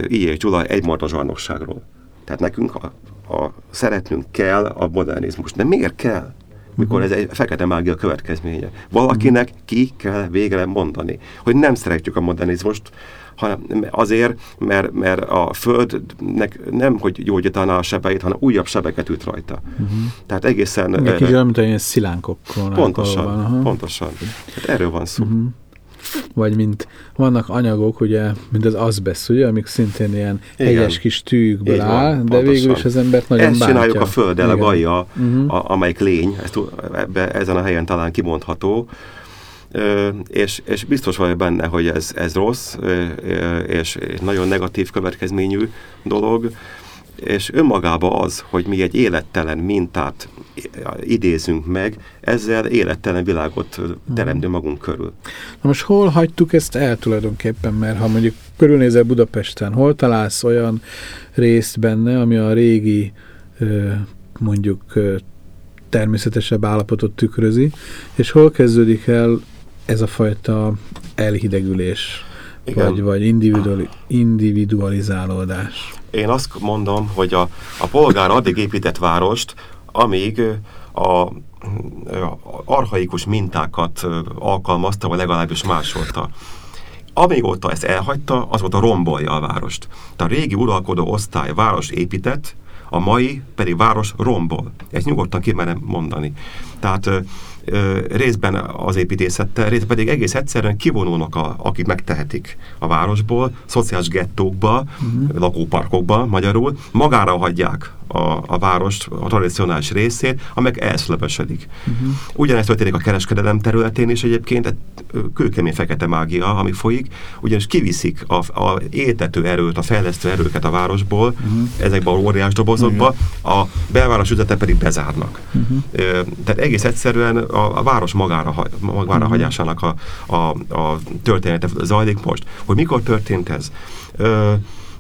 I. Gyula egy zsarnokságról. Tehát nekünk a, a szeretnünk kell a modernizmus. De miért kell? Mikor ez egy fekete mágia következménye. Valakinek ki kell végre mondani, hogy nem szeretjük a modernizmust, hanem azért, mert, mert a Földnek nem, hogy gyógyítaná a sebeit, hanem újabb sebeket üt rajta. Uh-huh. Tehát egészen... Egy kicsit olyan, mint ilyen szilánkokról. Pontosan, pontosan. Hát erről van szó. Uh-huh vagy mint vannak anyagok, ugye, mint az azbesz, ugye, amik szintén ilyen Igen. hegyes kis tűkből van, áll, de pontosan. végül is az embert nagyon Ezt bátja. csináljuk a Földdel, a gaja, uh-huh. a, amelyik lény, ezt, ebbe, ezen a helyen talán kimondható, és, és biztos vagyok benne, hogy ez, ez rossz, és nagyon negatív következményű dolog, és önmagában az, hogy mi egy élettelen mintát idézünk meg, ezzel élettelen világot teremtő magunk körül. Na most hol hagytuk ezt el tulajdonképpen, mert ha mondjuk körülnézel Budapesten, hol találsz olyan részt benne, ami a régi mondjuk természetesebb állapotot tükrözi, és hol kezdődik el ez a fajta elhidegülés, Igen. vagy, vagy individuali, individualizálódás? Én azt mondom, hogy a, a polgár addig épített várost, amíg a, arhaikus mintákat alkalmazta, vagy legalábbis másolta. Amíg ezt elhagyta, azóta rombolja a várost. Tehát a régi uralkodó osztály város épített, a mai pedig város rombol. Ezt nyugodtan kimerem mondani. Tehát részben az építészettel, részben pedig egész egyszerűen kivonulnak, a, akik megtehetik a városból, szociális gettókba, uh-huh. lakóparkokba magyarul, magára hagyják a, a várost, a tradicionális részét, amelyek elszlepesedik. Uh-huh. Ugyanezt történik a kereskedelem területén is egyébként, kőkemény fekete mágia, ami folyik, ugyanis kiviszik a, a éltető erőt, a fejlesztő erőket a városból, uh-huh. ezekbe a óriás dobozokba, uh-huh. a belváros üzlete pedig bezárnak. Uh-huh. Tehát egész egyszerűen a, a város magára, magára uh-huh. hagyásának a, a, a története zajlik most. Hogy mikor történt ez? Ö,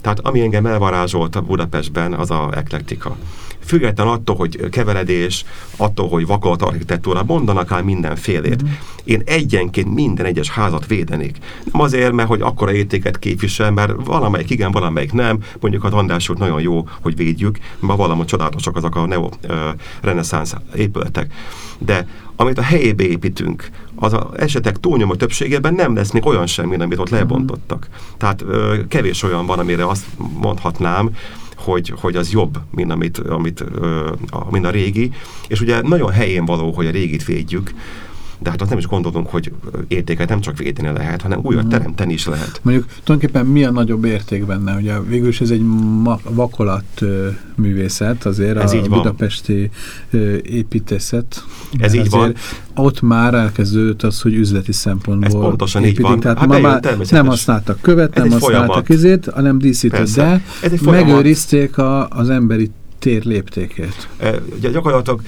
tehát ami engem elvarázsolt a Budapestben, az a eklektika. Független attól, hogy keveredés, attól, hogy vakolat architektúra, mondanak el mindenfélét. Mm. Én egyenként minden egyes házat védenék. Nem azért, mert hogy akkora értéket képvisel, mert valamelyik igen, valamelyik nem. Mondjuk a András nagyon jó, hogy védjük, ma valami csodálatosak azok a neo-reneszánsz épületek. De amit a helyébe építünk, az a esetek túlnyomó többségében nem lesz még olyan semmi, amit ott lebontottak. Tehát ö, kevés olyan van, amire azt mondhatnám, hogy, hogy az jobb, mint, amit, amit, mint a régi. És ugye nagyon helyén való, hogy a régit védjük, de hát azt nem is gondolunk, hogy értéket nem csak védeni lehet, hanem újat mm. teremteni is lehet. Mondjuk tulajdonképpen mi a nagyobb érték benne? Ugye végül is ez egy vakolat művészet, azért ez a így budapesti építészet. Ez így van. Ott már elkezdődött az, hogy üzleti szempontból Ez pontosan építik. így van. Tehát hát ma már nem használtak követ, ez nem használtak izét, hanem díszített, de megőrizték a, az emberi tér léptékét? Ugye gyakorlatilag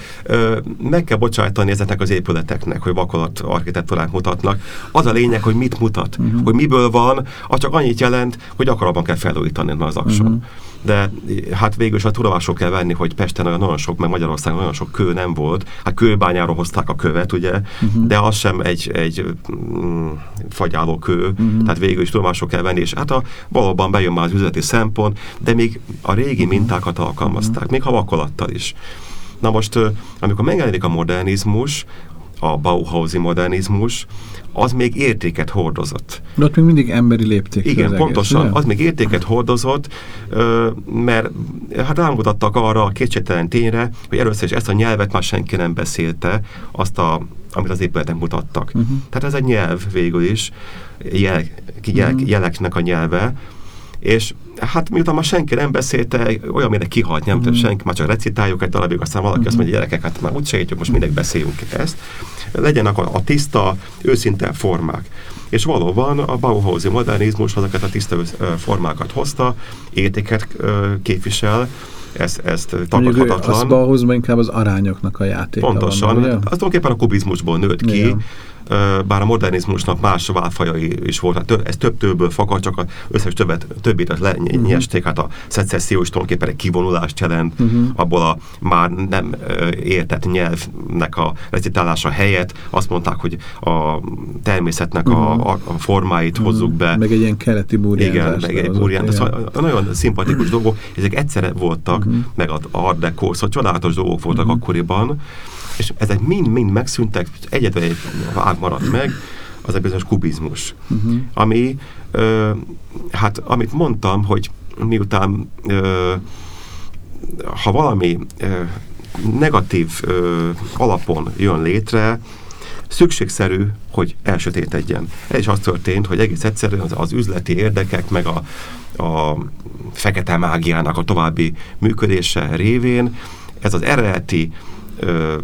meg kell bocsájtani ezeknek az épületeknek, hogy vakolat architektúrát mutatnak. Az a lényeg, hogy mit mutat, uh mhm. -huh. hogy miből van, az csak annyit jelent, hogy gyakorlatban kell felújítani az akson. Uh mhm. -huh de hát végül is a tudomásul kell venni, hogy Pesten nagyon sok, meg Magyarországon nagyon sok kő nem volt. Hát kőbányáról hozták a követ, ugye, uh-huh. de az sem egy, egy mm, fagyáló kő, uh-huh. tehát végül is tudomásul kell venni, és hát a, valóban bejön már az üzleti szempont, de még a régi uh-huh. mintákat alkalmazták, uh-huh. még ha vakolattal is. Na most, amikor megjelenik a modernizmus, a Bauhausi modernizmus, az még értéket hordozott. De ott még mindig emberi lépték. Igen, az pontosan. Egész, az még értéket hordozott, mert hát rámutattak arra a kétségtelen tényre, hogy először is ezt a nyelvet már senki nem beszélte, azt a, amit az épületek mutattak. Uh-huh. Tehát ez egy nyelv végül is, jel, jel, uh-huh. jeleknek a nyelve, és hát miután már senki nem beszélte, olyan mindenki kihalt, nem mm. senki, már csak recitáljuk egy darabig, aztán valaki mm. azt mondja, gyerekek, hát már úgy segítjük, most mindegy beszéljünk ezt. Legyenek a, a tiszta, őszinte formák. És valóban a Bauhausi modernizmus azokat a tiszta formákat hozta, értéket képvisel, ez, ezt tagadhatatlan. Az Bauhausban inkább az arányoknak a játéka Pontosan. Van, ugye? az tulajdonképpen a kubizmusból nőtt ki, Igen bár a modernizmusnak más válfajai is volt, ez több tőből fakad, csak az összes többet, többit az lenyesték, hát a szecesszió is tulajdonképpen egy kivonulást jelent, uh-huh. abból a már nem értett nyelvnek a recitálása helyett azt mondták, hogy a természetnek uh-huh. a, a formáit uh-huh. hozzuk be. Meg egy ilyen keleti burján. Igen, meg egy burján. Szóval nagyon szimpatikus dolgok, ezek egyszerre voltak, uh-huh. meg az Art szóval csodálatos dolgok voltak uh-huh. akkoriban, és ezek mind-mind megszűntek, egyetlen egy ág maradt meg, az a bizonyos kubizmus, uh-huh. ami, ö, hát amit mondtam, hogy miután ö, ha valami ö, negatív ö, alapon jön létre, szükségszerű, hogy elsötétedjen. Ez is az történt, hogy egész egyszerűen az, az üzleti érdekek, meg a, a fekete mágiának a további működése révén ez az eredeti ö,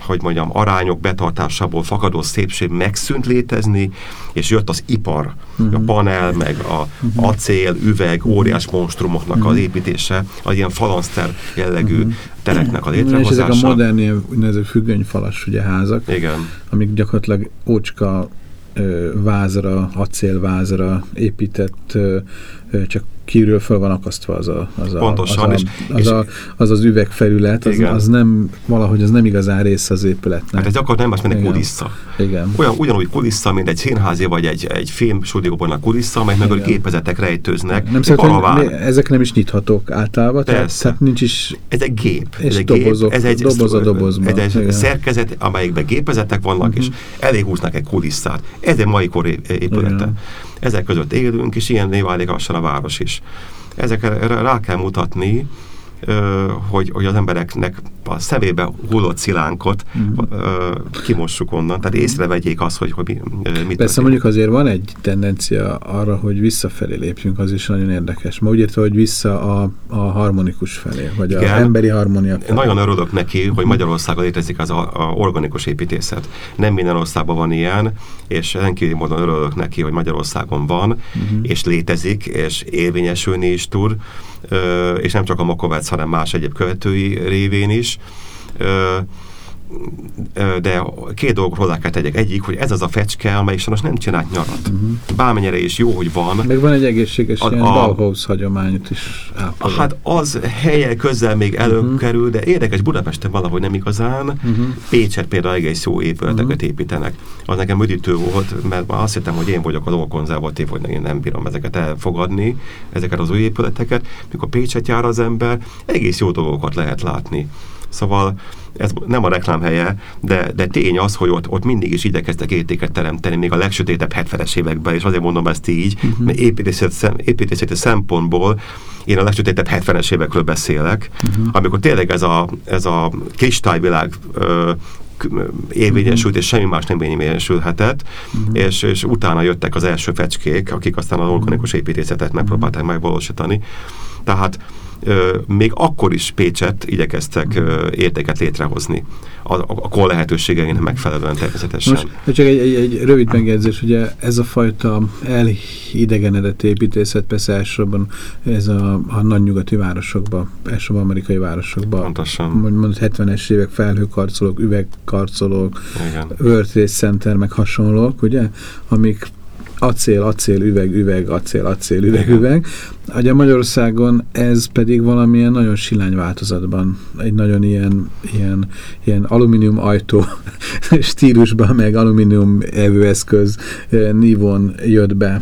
hogy mondjam, arányok betartásából fakadó szépség megszűnt létezni, és jött az ipar, uh-huh. a panel, meg a uh-huh. acél, üveg, óriás monstrumoknak uh-huh. az építése, az ilyen falanszter jellegű uh-huh. tereknek a létrehozása. És ezek a modern ilyen függönyfalas ugye, házak, Igen. amik gyakorlatilag ócska vázra, acélvázra épített, csak kívülről fel van akasztva az a, az, a, Pontosan, az, a, az, és, a, az, az üvegfelület, az, az nem, valahogy az nem igazán része az épületnek. Hát ez gyakorlatilag nem más, mint egy kulissza. Igen. Olyan, ugyanúgy kulissza, mint egy színházi vagy egy, egy film stúdióban a kulissza, amely a gépezetek rejtőznek. Nem szerintem, ezek nem is nyithatók általában, tehát, tehát nincs is... Ez egy gép. Ez egy dobozok, gép, ez egy doboz a dobozban. Ez egy szerkezet, amelyikben gépezetek vannak, uh-huh. és eléhúznak egy kulisszát. Ez egy mai kor épülete. Igen. Ezek között élünk, és ilyen válik a város is. Ezekre rá kell mutatni, hogy, hogy az embereknek a szemébe hullott szilánkot mm. kimossuk onnan, tehát észrevegyék azt, hogy, hogy mit Persze mondjuk azért van egy tendencia arra, hogy visszafelé lépjünk, az is nagyon érdekes. Ma úgy érte, hogy vissza a, a harmonikus felé, vagy Igen. az emberi harmónia felé. Nagyon örülök neki, hogy Magyarországon létezik az a, a organikus építészet. Nem minden országban van ilyen, és rendkívül módon örülök neki, hogy Magyarországon van, uh-huh. és létezik, és érvényesülni is tud, és nem csak a Makovec, hanem más egyéb követői révén is de két dolgot hozzá kell tegyek. Egyik, hogy ez az a fecske, amely sajnos nem csinált nyarat. Uh-huh. Bármennyire is jó, hogy van. Meg van egy egészséges a, ilyen a, Bauhaus hagyományt is ápolod. Hát az helye közel még előkerül, uh-huh. de érdekes Budapesten valahogy nem igazán. Uh-huh. Pécset például egész jó épületeket uh-huh. építenek. Az nekem üdítő volt, mert azt hittem, hogy én vagyok az konzervatív, hogy én nem bírom ezeket elfogadni, ezeket az új épületeket. Mikor Pécset jár az ember, egész jó dolgokat lehet látni. Szóval ez nem a reklám helye, de, de tény az, hogy ott, ott mindig is igyekeztek értéket teremteni, még a legsötétebb 70-es években, és azért mondom ezt így, uh-huh. mert építészeti, építészeti szempontból én a legsötétebb 70-es évekről beszélek, uh-huh. amikor tényleg ez a, ez a kristályvilág ö, érvényesült, uh-huh. és semmi más nem érvényesülhetett, uh-huh. és, és utána jöttek az első fecskék, akik aztán az organikus építészetet megpróbálták megvalósítani. Tehát még akkor is Pécset igyekeztek értéket létrehozni. A, a, a kor lehetőségeinek megfelelően természetesen. Most csak egy, egy, egy rövid megjegyzés, ugye ez a fajta elidegenedett építészet persze elsősorban ez a, a nagy nyugati városokban, elsősorban amerikai városokban. Pontosan. Mondjuk 70-es évek felhőkarcolók, üvegkarcolók, World Trade Center, meg hasonlók, ugye, amik acél, acél, üveg, üveg, acél, acél, üveg, üveg. Ugye Magyarországon ez pedig valamilyen nagyon silány változatban, egy nagyon ilyen, ilyen, ilyen alumínium ajtó stílusban, meg alumínium evőeszköz eh, nívon jött be.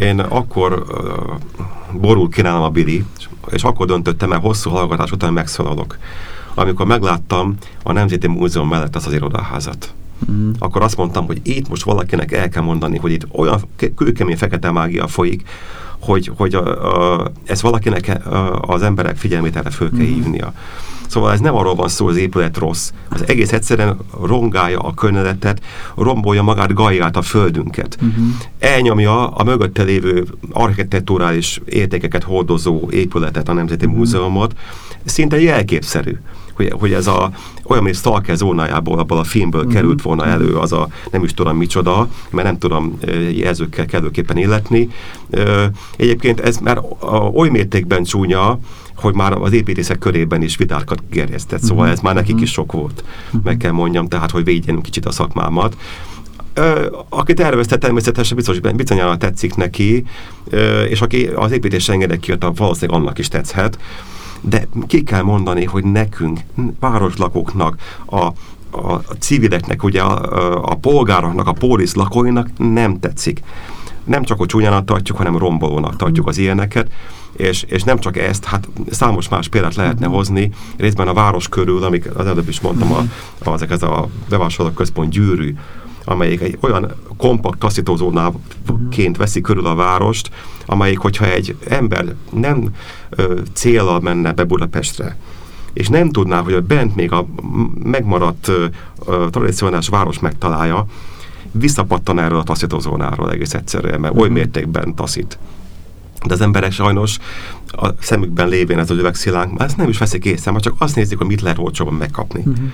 Én akkor uh, borul kínálom a Billy, és akkor döntöttem el hosszú hallgatás után megszólalok. Amikor megláttam a Nemzeti Múzeum mellett az az irodaházat mm. akkor azt mondtam, hogy itt most valakinek el kell mondani, hogy itt olyan kőkemény fekete mágia folyik, hogy, hogy a, a, ez valakinek a, az emberek figyelmét erre föl kell mm. hívnia. Szóval ez nem arról van szó, hogy az épület rossz. Az egész egyszerűen rongálja a környezetet, rombolja magát, gajját a földünket. Uh-huh. Elnyomja a mögötte lévő architektúrális értékeket hordozó épületet, a Nemzeti uh-huh. Múzeumot. Szinte jelképszerű hogy, hogy ez a, olyan, mint Stalker zónájából, abból a filmből uh-huh. került volna elő az a nem is tudom micsoda, mert nem tudom jelzőkkel kellőképpen illetni. Egyébként ez már oly mértékben csúnya, hogy már az építészek körében is vitákat gerjesztett, szóval uh-huh. ez már nekik is sok volt, uh-huh. meg kell mondjam, tehát hogy védjenünk kicsit a szakmámat. Ö, aki tervezte, természetesen biztos, bizonyára tetszik neki, ö, és aki az építés engedek ki, valószínűleg annak is tetszhet, de ki kell mondani, hogy nekünk, városlakóknak, a, a, civileknek, ugye a, a polgároknak, a pólisz lakóinak nem tetszik. Nem csak, hogy csúnyának tartjuk, hanem rombolónak tartjuk az ilyeneket, és, és nem csak ezt, hát számos más példát lehetne hozni, részben a város körül, amik az előbb is mondtam, a, a, ezek ez a bevásárlók központ gyűrű, amelyik egy olyan kompakt taszítózónáként veszi körül a várost, amelyik, hogyha egy ember nem ö, célal menne be Budapestre, és nem tudná, hogy a bent még a megmaradt ö, ö, tradicionális város megtalálja, visszapattan erről a taszítózónáról egész egyszerűen, mert oly mhm. mértékben taszít. De az emberek sajnos a szemükben lévén ez a üvegszilánk, ezt nem is veszik észre, mert csak azt nézik, hogy mit lehet olcsóban megkapni. Uh-huh.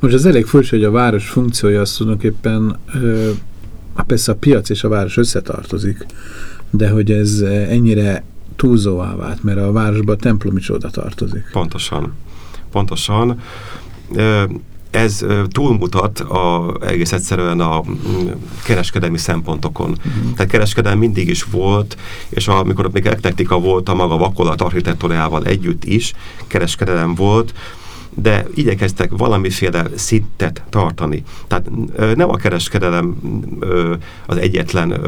Most az elég furcsa, hogy a város funkciója az tulajdonképpen persze a piac és a város összetartozik, de hogy ez ennyire túlzóvá vált, mert a városban a templom is oda tartozik. Pontosan. Pontosan. Ez túlmutat a, egész egyszerűen a kereskedelmi szempontokon. Uh-huh. Tehát kereskedelem mindig is volt, és amikor még eklektika volt a maga vakolat architektúrájával együtt is, kereskedelem volt, de igyekeztek valamiféle szintet tartani. Tehát nem a kereskedelem az egyetlen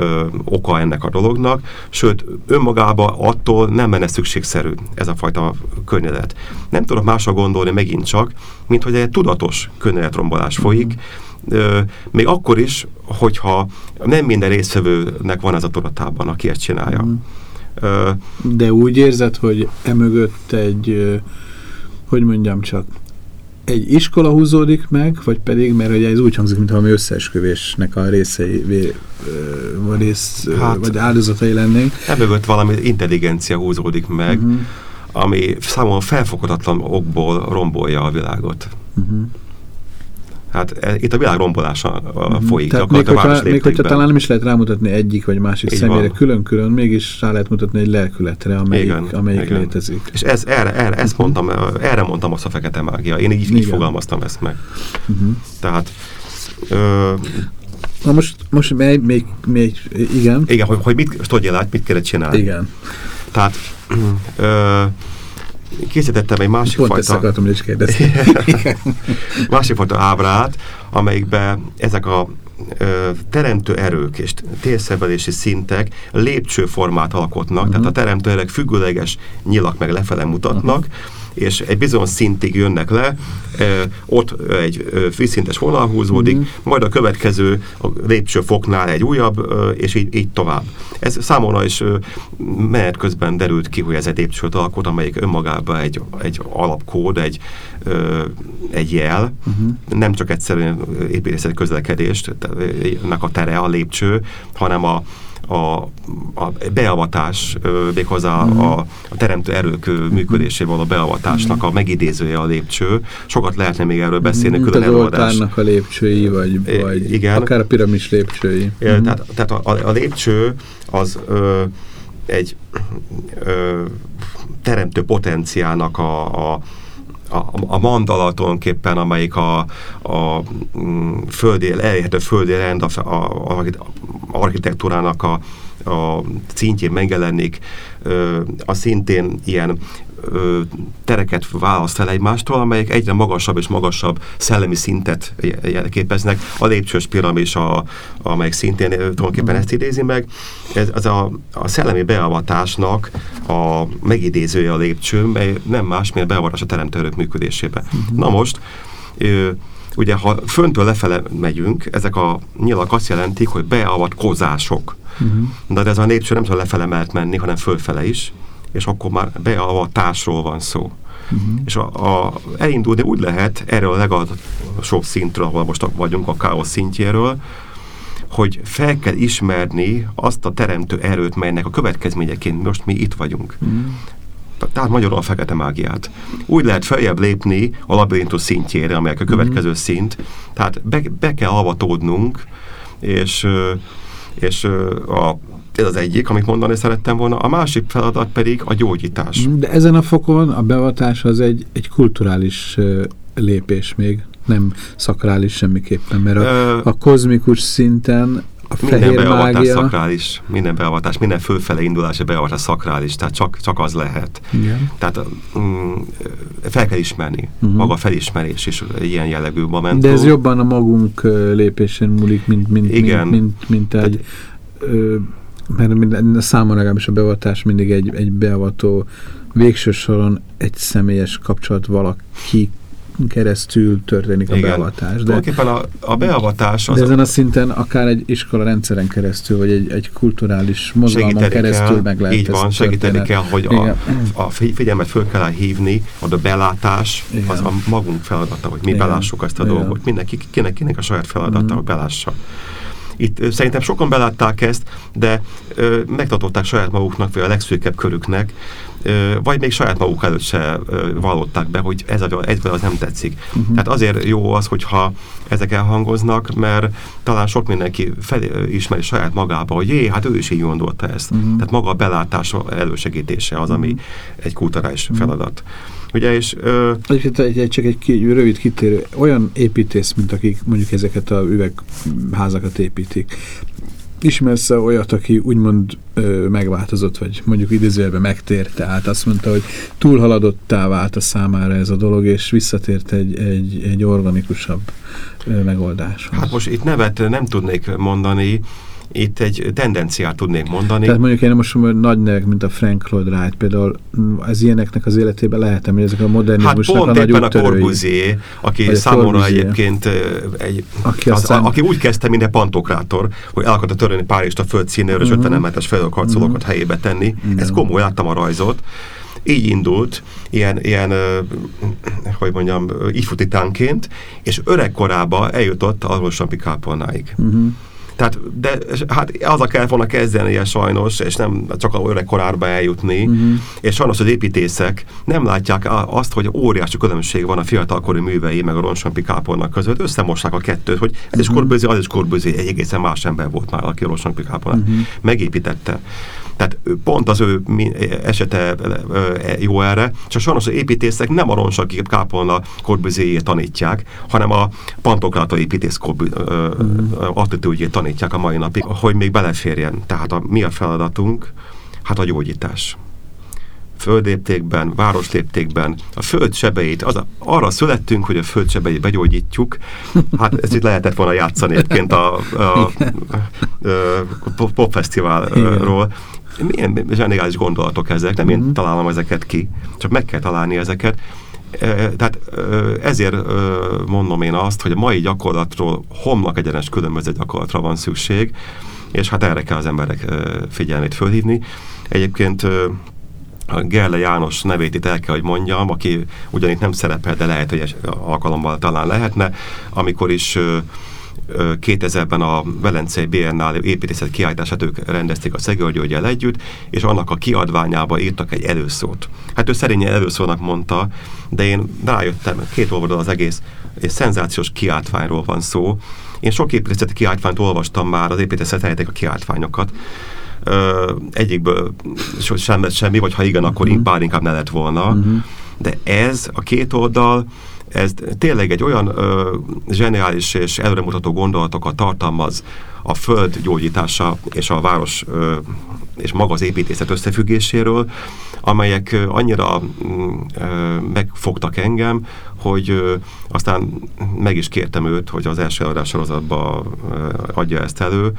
oka ennek a dolognak, sőt, önmagában attól nem menne szükségszerű ez a fajta környezet. Nem tudok másra gondolni megint csak, mint hogy egy tudatos környezetrombolás folyik, még akkor is, hogyha nem minden részvevőnek van ez a tudatában, aki ezt csinálja. Mm. De úgy érzed, hogy emögött egy hogy mondjam csak, egy iskola húzódik meg, vagy pedig, mert ugye ez úgy hangzik, mintha valami összeesküvésnek a részei, vagy, rész, hát, vagy áldozatai lennénk. Ebből valami intelligencia húzódik meg, uh mhm. -huh. ami számomra felfoghatatlan okból rombolja a világot. Uh mhm. -huh. Hát e, itt a világ rombolása mm. folyik. Tehát még, hogyha, még hogyha talán nem is lehet rámutatni egyik vagy másik Így személyre külön-külön, mégis rá lehet mutatni egy lelkületre, amelyik, igen, amelyik igen. létezik. És ez, erre, erre, ezt uh mhm. -huh. mondtam, erre mondtam azt a fekete mágia. Én így, így fogalmaztam ezt meg. Uh mhm. -huh. Tehát... Ö, Na most, most még, még, még igen. Igen, hogy, hogy mit, tudja lát, mit kellett csinálni. Igen. Tehát ö, készítettem egy másik Pont fajta... Ezt is kérdezni. másik fajta ábrát, amelyikben ezek a ö, teremtő erők és térszervelési szintek lépcsőformát alkotnak, uh -huh. tehát a teremtő erők függőleges nyilak meg lefele mutatnak, uh -huh és egy bizonyos szintig jönnek le, ott egy vízszintes vonal húzódik, mm majd a következő a lépcsőfoknál egy újabb, és így, így tovább. Ez számomra is menet közben derült ki, hogy ez egy lépcsőt alkot, amelyik önmagában egy, egy alapkód, egy, egy jel, uh mhm. -huh. nem csak egyszerűen építészeti közlekedést, ennek a tere, a lépcső, hanem a, a, a beavatás, méghozzá mm. a, a teremtő erők működésével a beavatásnak a megidézője a lépcső. Sokat lehetne még erről beszélni, mm, külön előadás. a lépcsői, vagy, vagy igen. akár a piramis lépcsői. É, mm. Tehát, tehát a, a, a lépcső az ö, egy ö, teremtő potenciának a, a a, a mandala tulajdonképpen, amelyik a, a földi, elérhető földi rend, a, a, a architektúrának a, a szintjén megjelenik, a szintén ilyen tereket választ el egymástól, amelyek egyre magasabb és magasabb szellemi szintet képeznek. A lépcsős piramis, a, amelyik szintén tulajdonképpen ezt idézi meg. Ez, az a, a szellemi beavatásnak a megidézője a lépcső, mely nem más, mint a beavatás a teremtőrök működésébe. Uh mhm. -huh. Na most, ö, ugye ha föntől lefele megyünk, ezek a nyilak azt jelentik, hogy beavatkozások. Uh mhm. -huh. De ez a lépcső nem tud lefele mert menni, hanem fölfele is és akkor már beavatásról van szó. Uh-huh. És a, a, elindulni úgy lehet erről a legalsóbb szintről, ahol most vagyunk, a káosz szintjéről, hogy fel kell ismerni azt a teremtő erőt, melynek a következményeként most mi itt vagyunk. Uh-huh. Tehát magyarul a fekete mágiát. Úgy lehet feljebb lépni a labirintus szintjére, amelyek a következő uh-huh. szint. Tehát be, be kell avatódnunk, és, és a ez az egyik, amit mondani szerettem volna. A másik feladat pedig a gyógyítás. De ezen a fokon a beavatás az egy, egy kulturális lépés még, nem szakrális semmiképpen, mert a, a kozmikus szinten a minden beavatás mágia. szakrális, minden beavatás, minden fölfele indulása beavatás szakrális, tehát csak, csak az lehet. Igen. Tehát mm, fel kell ismerni, uh mhm. -huh. maga felismerés is ilyen jellegű momentum. De ez jobban a magunk lépésén múlik, mint, mint, Igen. mint, mint, mint egy... Ö, mert minden, számomra legalábbis a beavatás mindig egy, egy beavató végső soron egy személyes kapcsolat valaki keresztül történik a Igen. beavatás. De, a, a beavatás az... De ezen a szinten akár egy iskola rendszeren keresztül, vagy egy, egy kulturális mozgalmon keresztül kell, meg lehet Így van, segíteni kell, hogy a, a figyelmet föl kell hívni, hogy a belátás Igen. az a magunk feladata, hogy mi Igen. belássuk ezt a Igen. dolgot. Mindenki, kinek, kinek a saját feladata, mm. hogy belássa. Itt szerintem sokan belátták ezt, de ö, megtartották saját maguknak, vagy a legszűkebb körüknek, vagy még saját maguk előtt se vallották be, hogy ez a, ez az nem tetszik. Uh-huh. Tehát azért jó az, hogyha ezek elhangoznak, mert talán sok mindenki felismeri saját magába, hogy jé, hát ő is így gondolta ezt. Uh-huh. Tehát maga a belátása elősegítése az, ami uh-huh. egy kulturális uh-huh. feladat. Ugye, és... Ö... Egy, egy, csak egy, egy rövid kitérő. Olyan építész, mint akik mondjuk ezeket a üvegházakat építik, ismersz -e olyat, aki úgymond ö, megváltozott, vagy mondjuk idézőjelben megtért, tehát azt mondta, hogy túlhaladottá vált a számára ez a dolog, és visszatért egy, egy, egy organikusabb ö, megoldáshoz. Hát most itt nevet nem tudnék mondani, itt egy tendenciát tudnék mondani. Tehát mondjuk én most nagy nevek, mint a Frank Lloyd Wright, például az ilyeneknek az életében lehet, hogy ezek a modernizmusnak hát pont a nagy a Corbusier, aki számomra egyébként egy, aki, az, aztán... aki úgy kezdte, mint egy pantokrátor, hogy el akarta törni Párizst a föld színéről, és uh -huh. 50 emeletes felőkarcolókat uh -huh. helyébe tenni. Igen. Ez komoly, láttam a rajzot így indult, ilyen, ilyen hogy mondjam, ifutitánként, és öregkorába eljutott a Rosampi kápolnáig. Uh -huh. Tehát, de hát az a kellett volna kezdenie sajnos, és nem csak a öreg korárba eljutni, uh-huh. és sajnos az építészek nem látják azt, hogy óriási különbség van a fiatalkori művei meg a Ronson Kápolnak között, összemossák a kettőt, hogy ez is uh-huh. Korbőzi, az is Korbőzi, egy egészen más ember volt már, aki Ronson Kápolnak uh-huh. megépítette. Tehát pont az ő esete jó erre, csak sajnos az építészek nem a Ronsak kápolna Corbusierjét tanítják, hanem a Pantokráta építész mm. attitűdjét tanítják a mai napig, hogy még beleférjen. Tehát a, mi a feladatunk? Hát a gyógyítás földléptékben, városléptékben, a föld sebeit, az a, arra születtünk, hogy a föld sebeit begyógyítjuk. Hát ezt itt lehetett volna játszani egyébként a, a, a, a popfesztiválról milyen zseniális gondolatok ezek, nem én mm. találom ezeket ki, csak meg kell találni ezeket. Tehát ezért mondom én azt, hogy a mai gyakorlatról homlak egyenes különböző gyakorlatra van szükség, és hát erre kell az emberek figyelmét fölhívni. Egyébként a Gerle János nevét itt el kell, hogy mondjam, aki ugyanitt nem szerepel, de lehet, hogy alkalommal talán lehetne, amikor is 2000-ben a Velencei Biennale építészet kiállítását ők rendezték a Szegő Györgyel együtt, és annak a kiadványába írtak egy előszót. Hát ő szerényen előszónak mondta, de én rájöttem, két oldal az egész, egy szenzációs kiáltványról van szó. Én sok építészeti kiáltványt olvastam már, az építészet a kiáltványokat, Ö, egyikből sem semmi, vagy ha igen, akkor uh-huh. bár inkább ne lett volna. Uh-huh. De ez a két oldal, ez tényleg egy olyan ö, zseniális és előremutató gondolatokat tartalmaz a föld gyógyítása és a város ö, és maga az építészet összefüggéséről, amelyek annyira mm, ö, megfogtak engem, hogy ö, aztán meg is kértem őt, hogy az első előadás sorozatban adja ezt elő,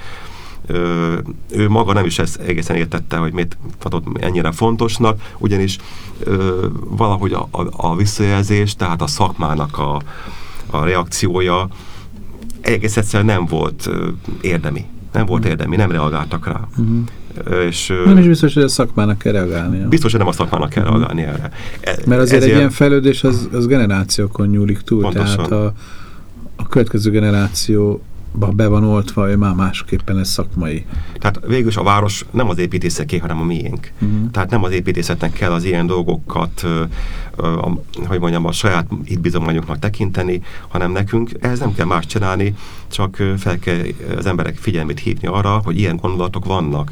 ö, ő maga nem is ezt egészen értette, hogy miért tartott ennyire fontosnak, ugyanis ö, valahogy a, a, a visszajelzés, tehát a szakmának a, a reakciója egész egyszerűen nem volt ö, érdemi. Nem volt mm. érdemi, nem reagáltak rá. Mm. És, nem is biztos, hogy a szakmának kell reagálni. Biztos, hogy nem a szakmának kell mhm. reagálni erre. E, Mert azért ezért... egy ilyen fejlődés az, az generációkon nyúlik túl, Pontosan. tehát a, a következő generáció be van oltva, ő már másképpen lesz szakmai. Tehát végül is a város nem az építészeké, hanem a miénk. Uh-huh. Tehát nem az építészetnek kell az ilyen dolgokat, ö, ö, a, hogy mondjam, a saját hitbizományoknak tekinteni, hanem nekünk ehhez nem kell más csinálni, csak fel kell az emberek figyelmét hívni arra, hogy ilyen gondolatok vannak.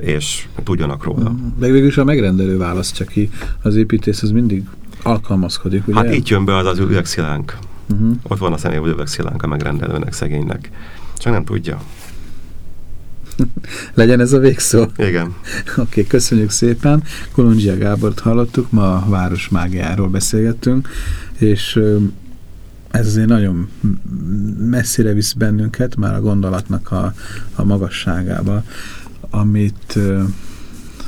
és tudjanak róla. De végülis a megrendelő választja ki, az építész az mindig alkalmazkodik, ugye? Hát így jön be az az üvegszilánk. Uh-huh. Ott van a személyű üvegszilánk a megrendelőnek, szegénynek. Csak nem tudja. Legyen ez a végszó? Igen. Oké, okay, köszönjük szépen. Kolondzsia Gábort hallottuk, ma a város mágiáról beszélgettünk, és ez azért nagyon messzire visz bennünket, már a gondolatnak a, a magasságába, amit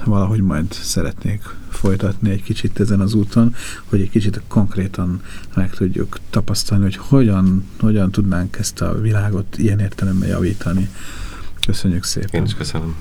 valahogy majd szeretnék folytatni egy kicsit ezen az úton, hogy egy kicsit konkrétan meg tudjuk tapasztalni, hogy hogyan, hogyan tudnánk ezt a világot ilyen értelemben javítani. Köszönjük szépen. Én is köszönöm.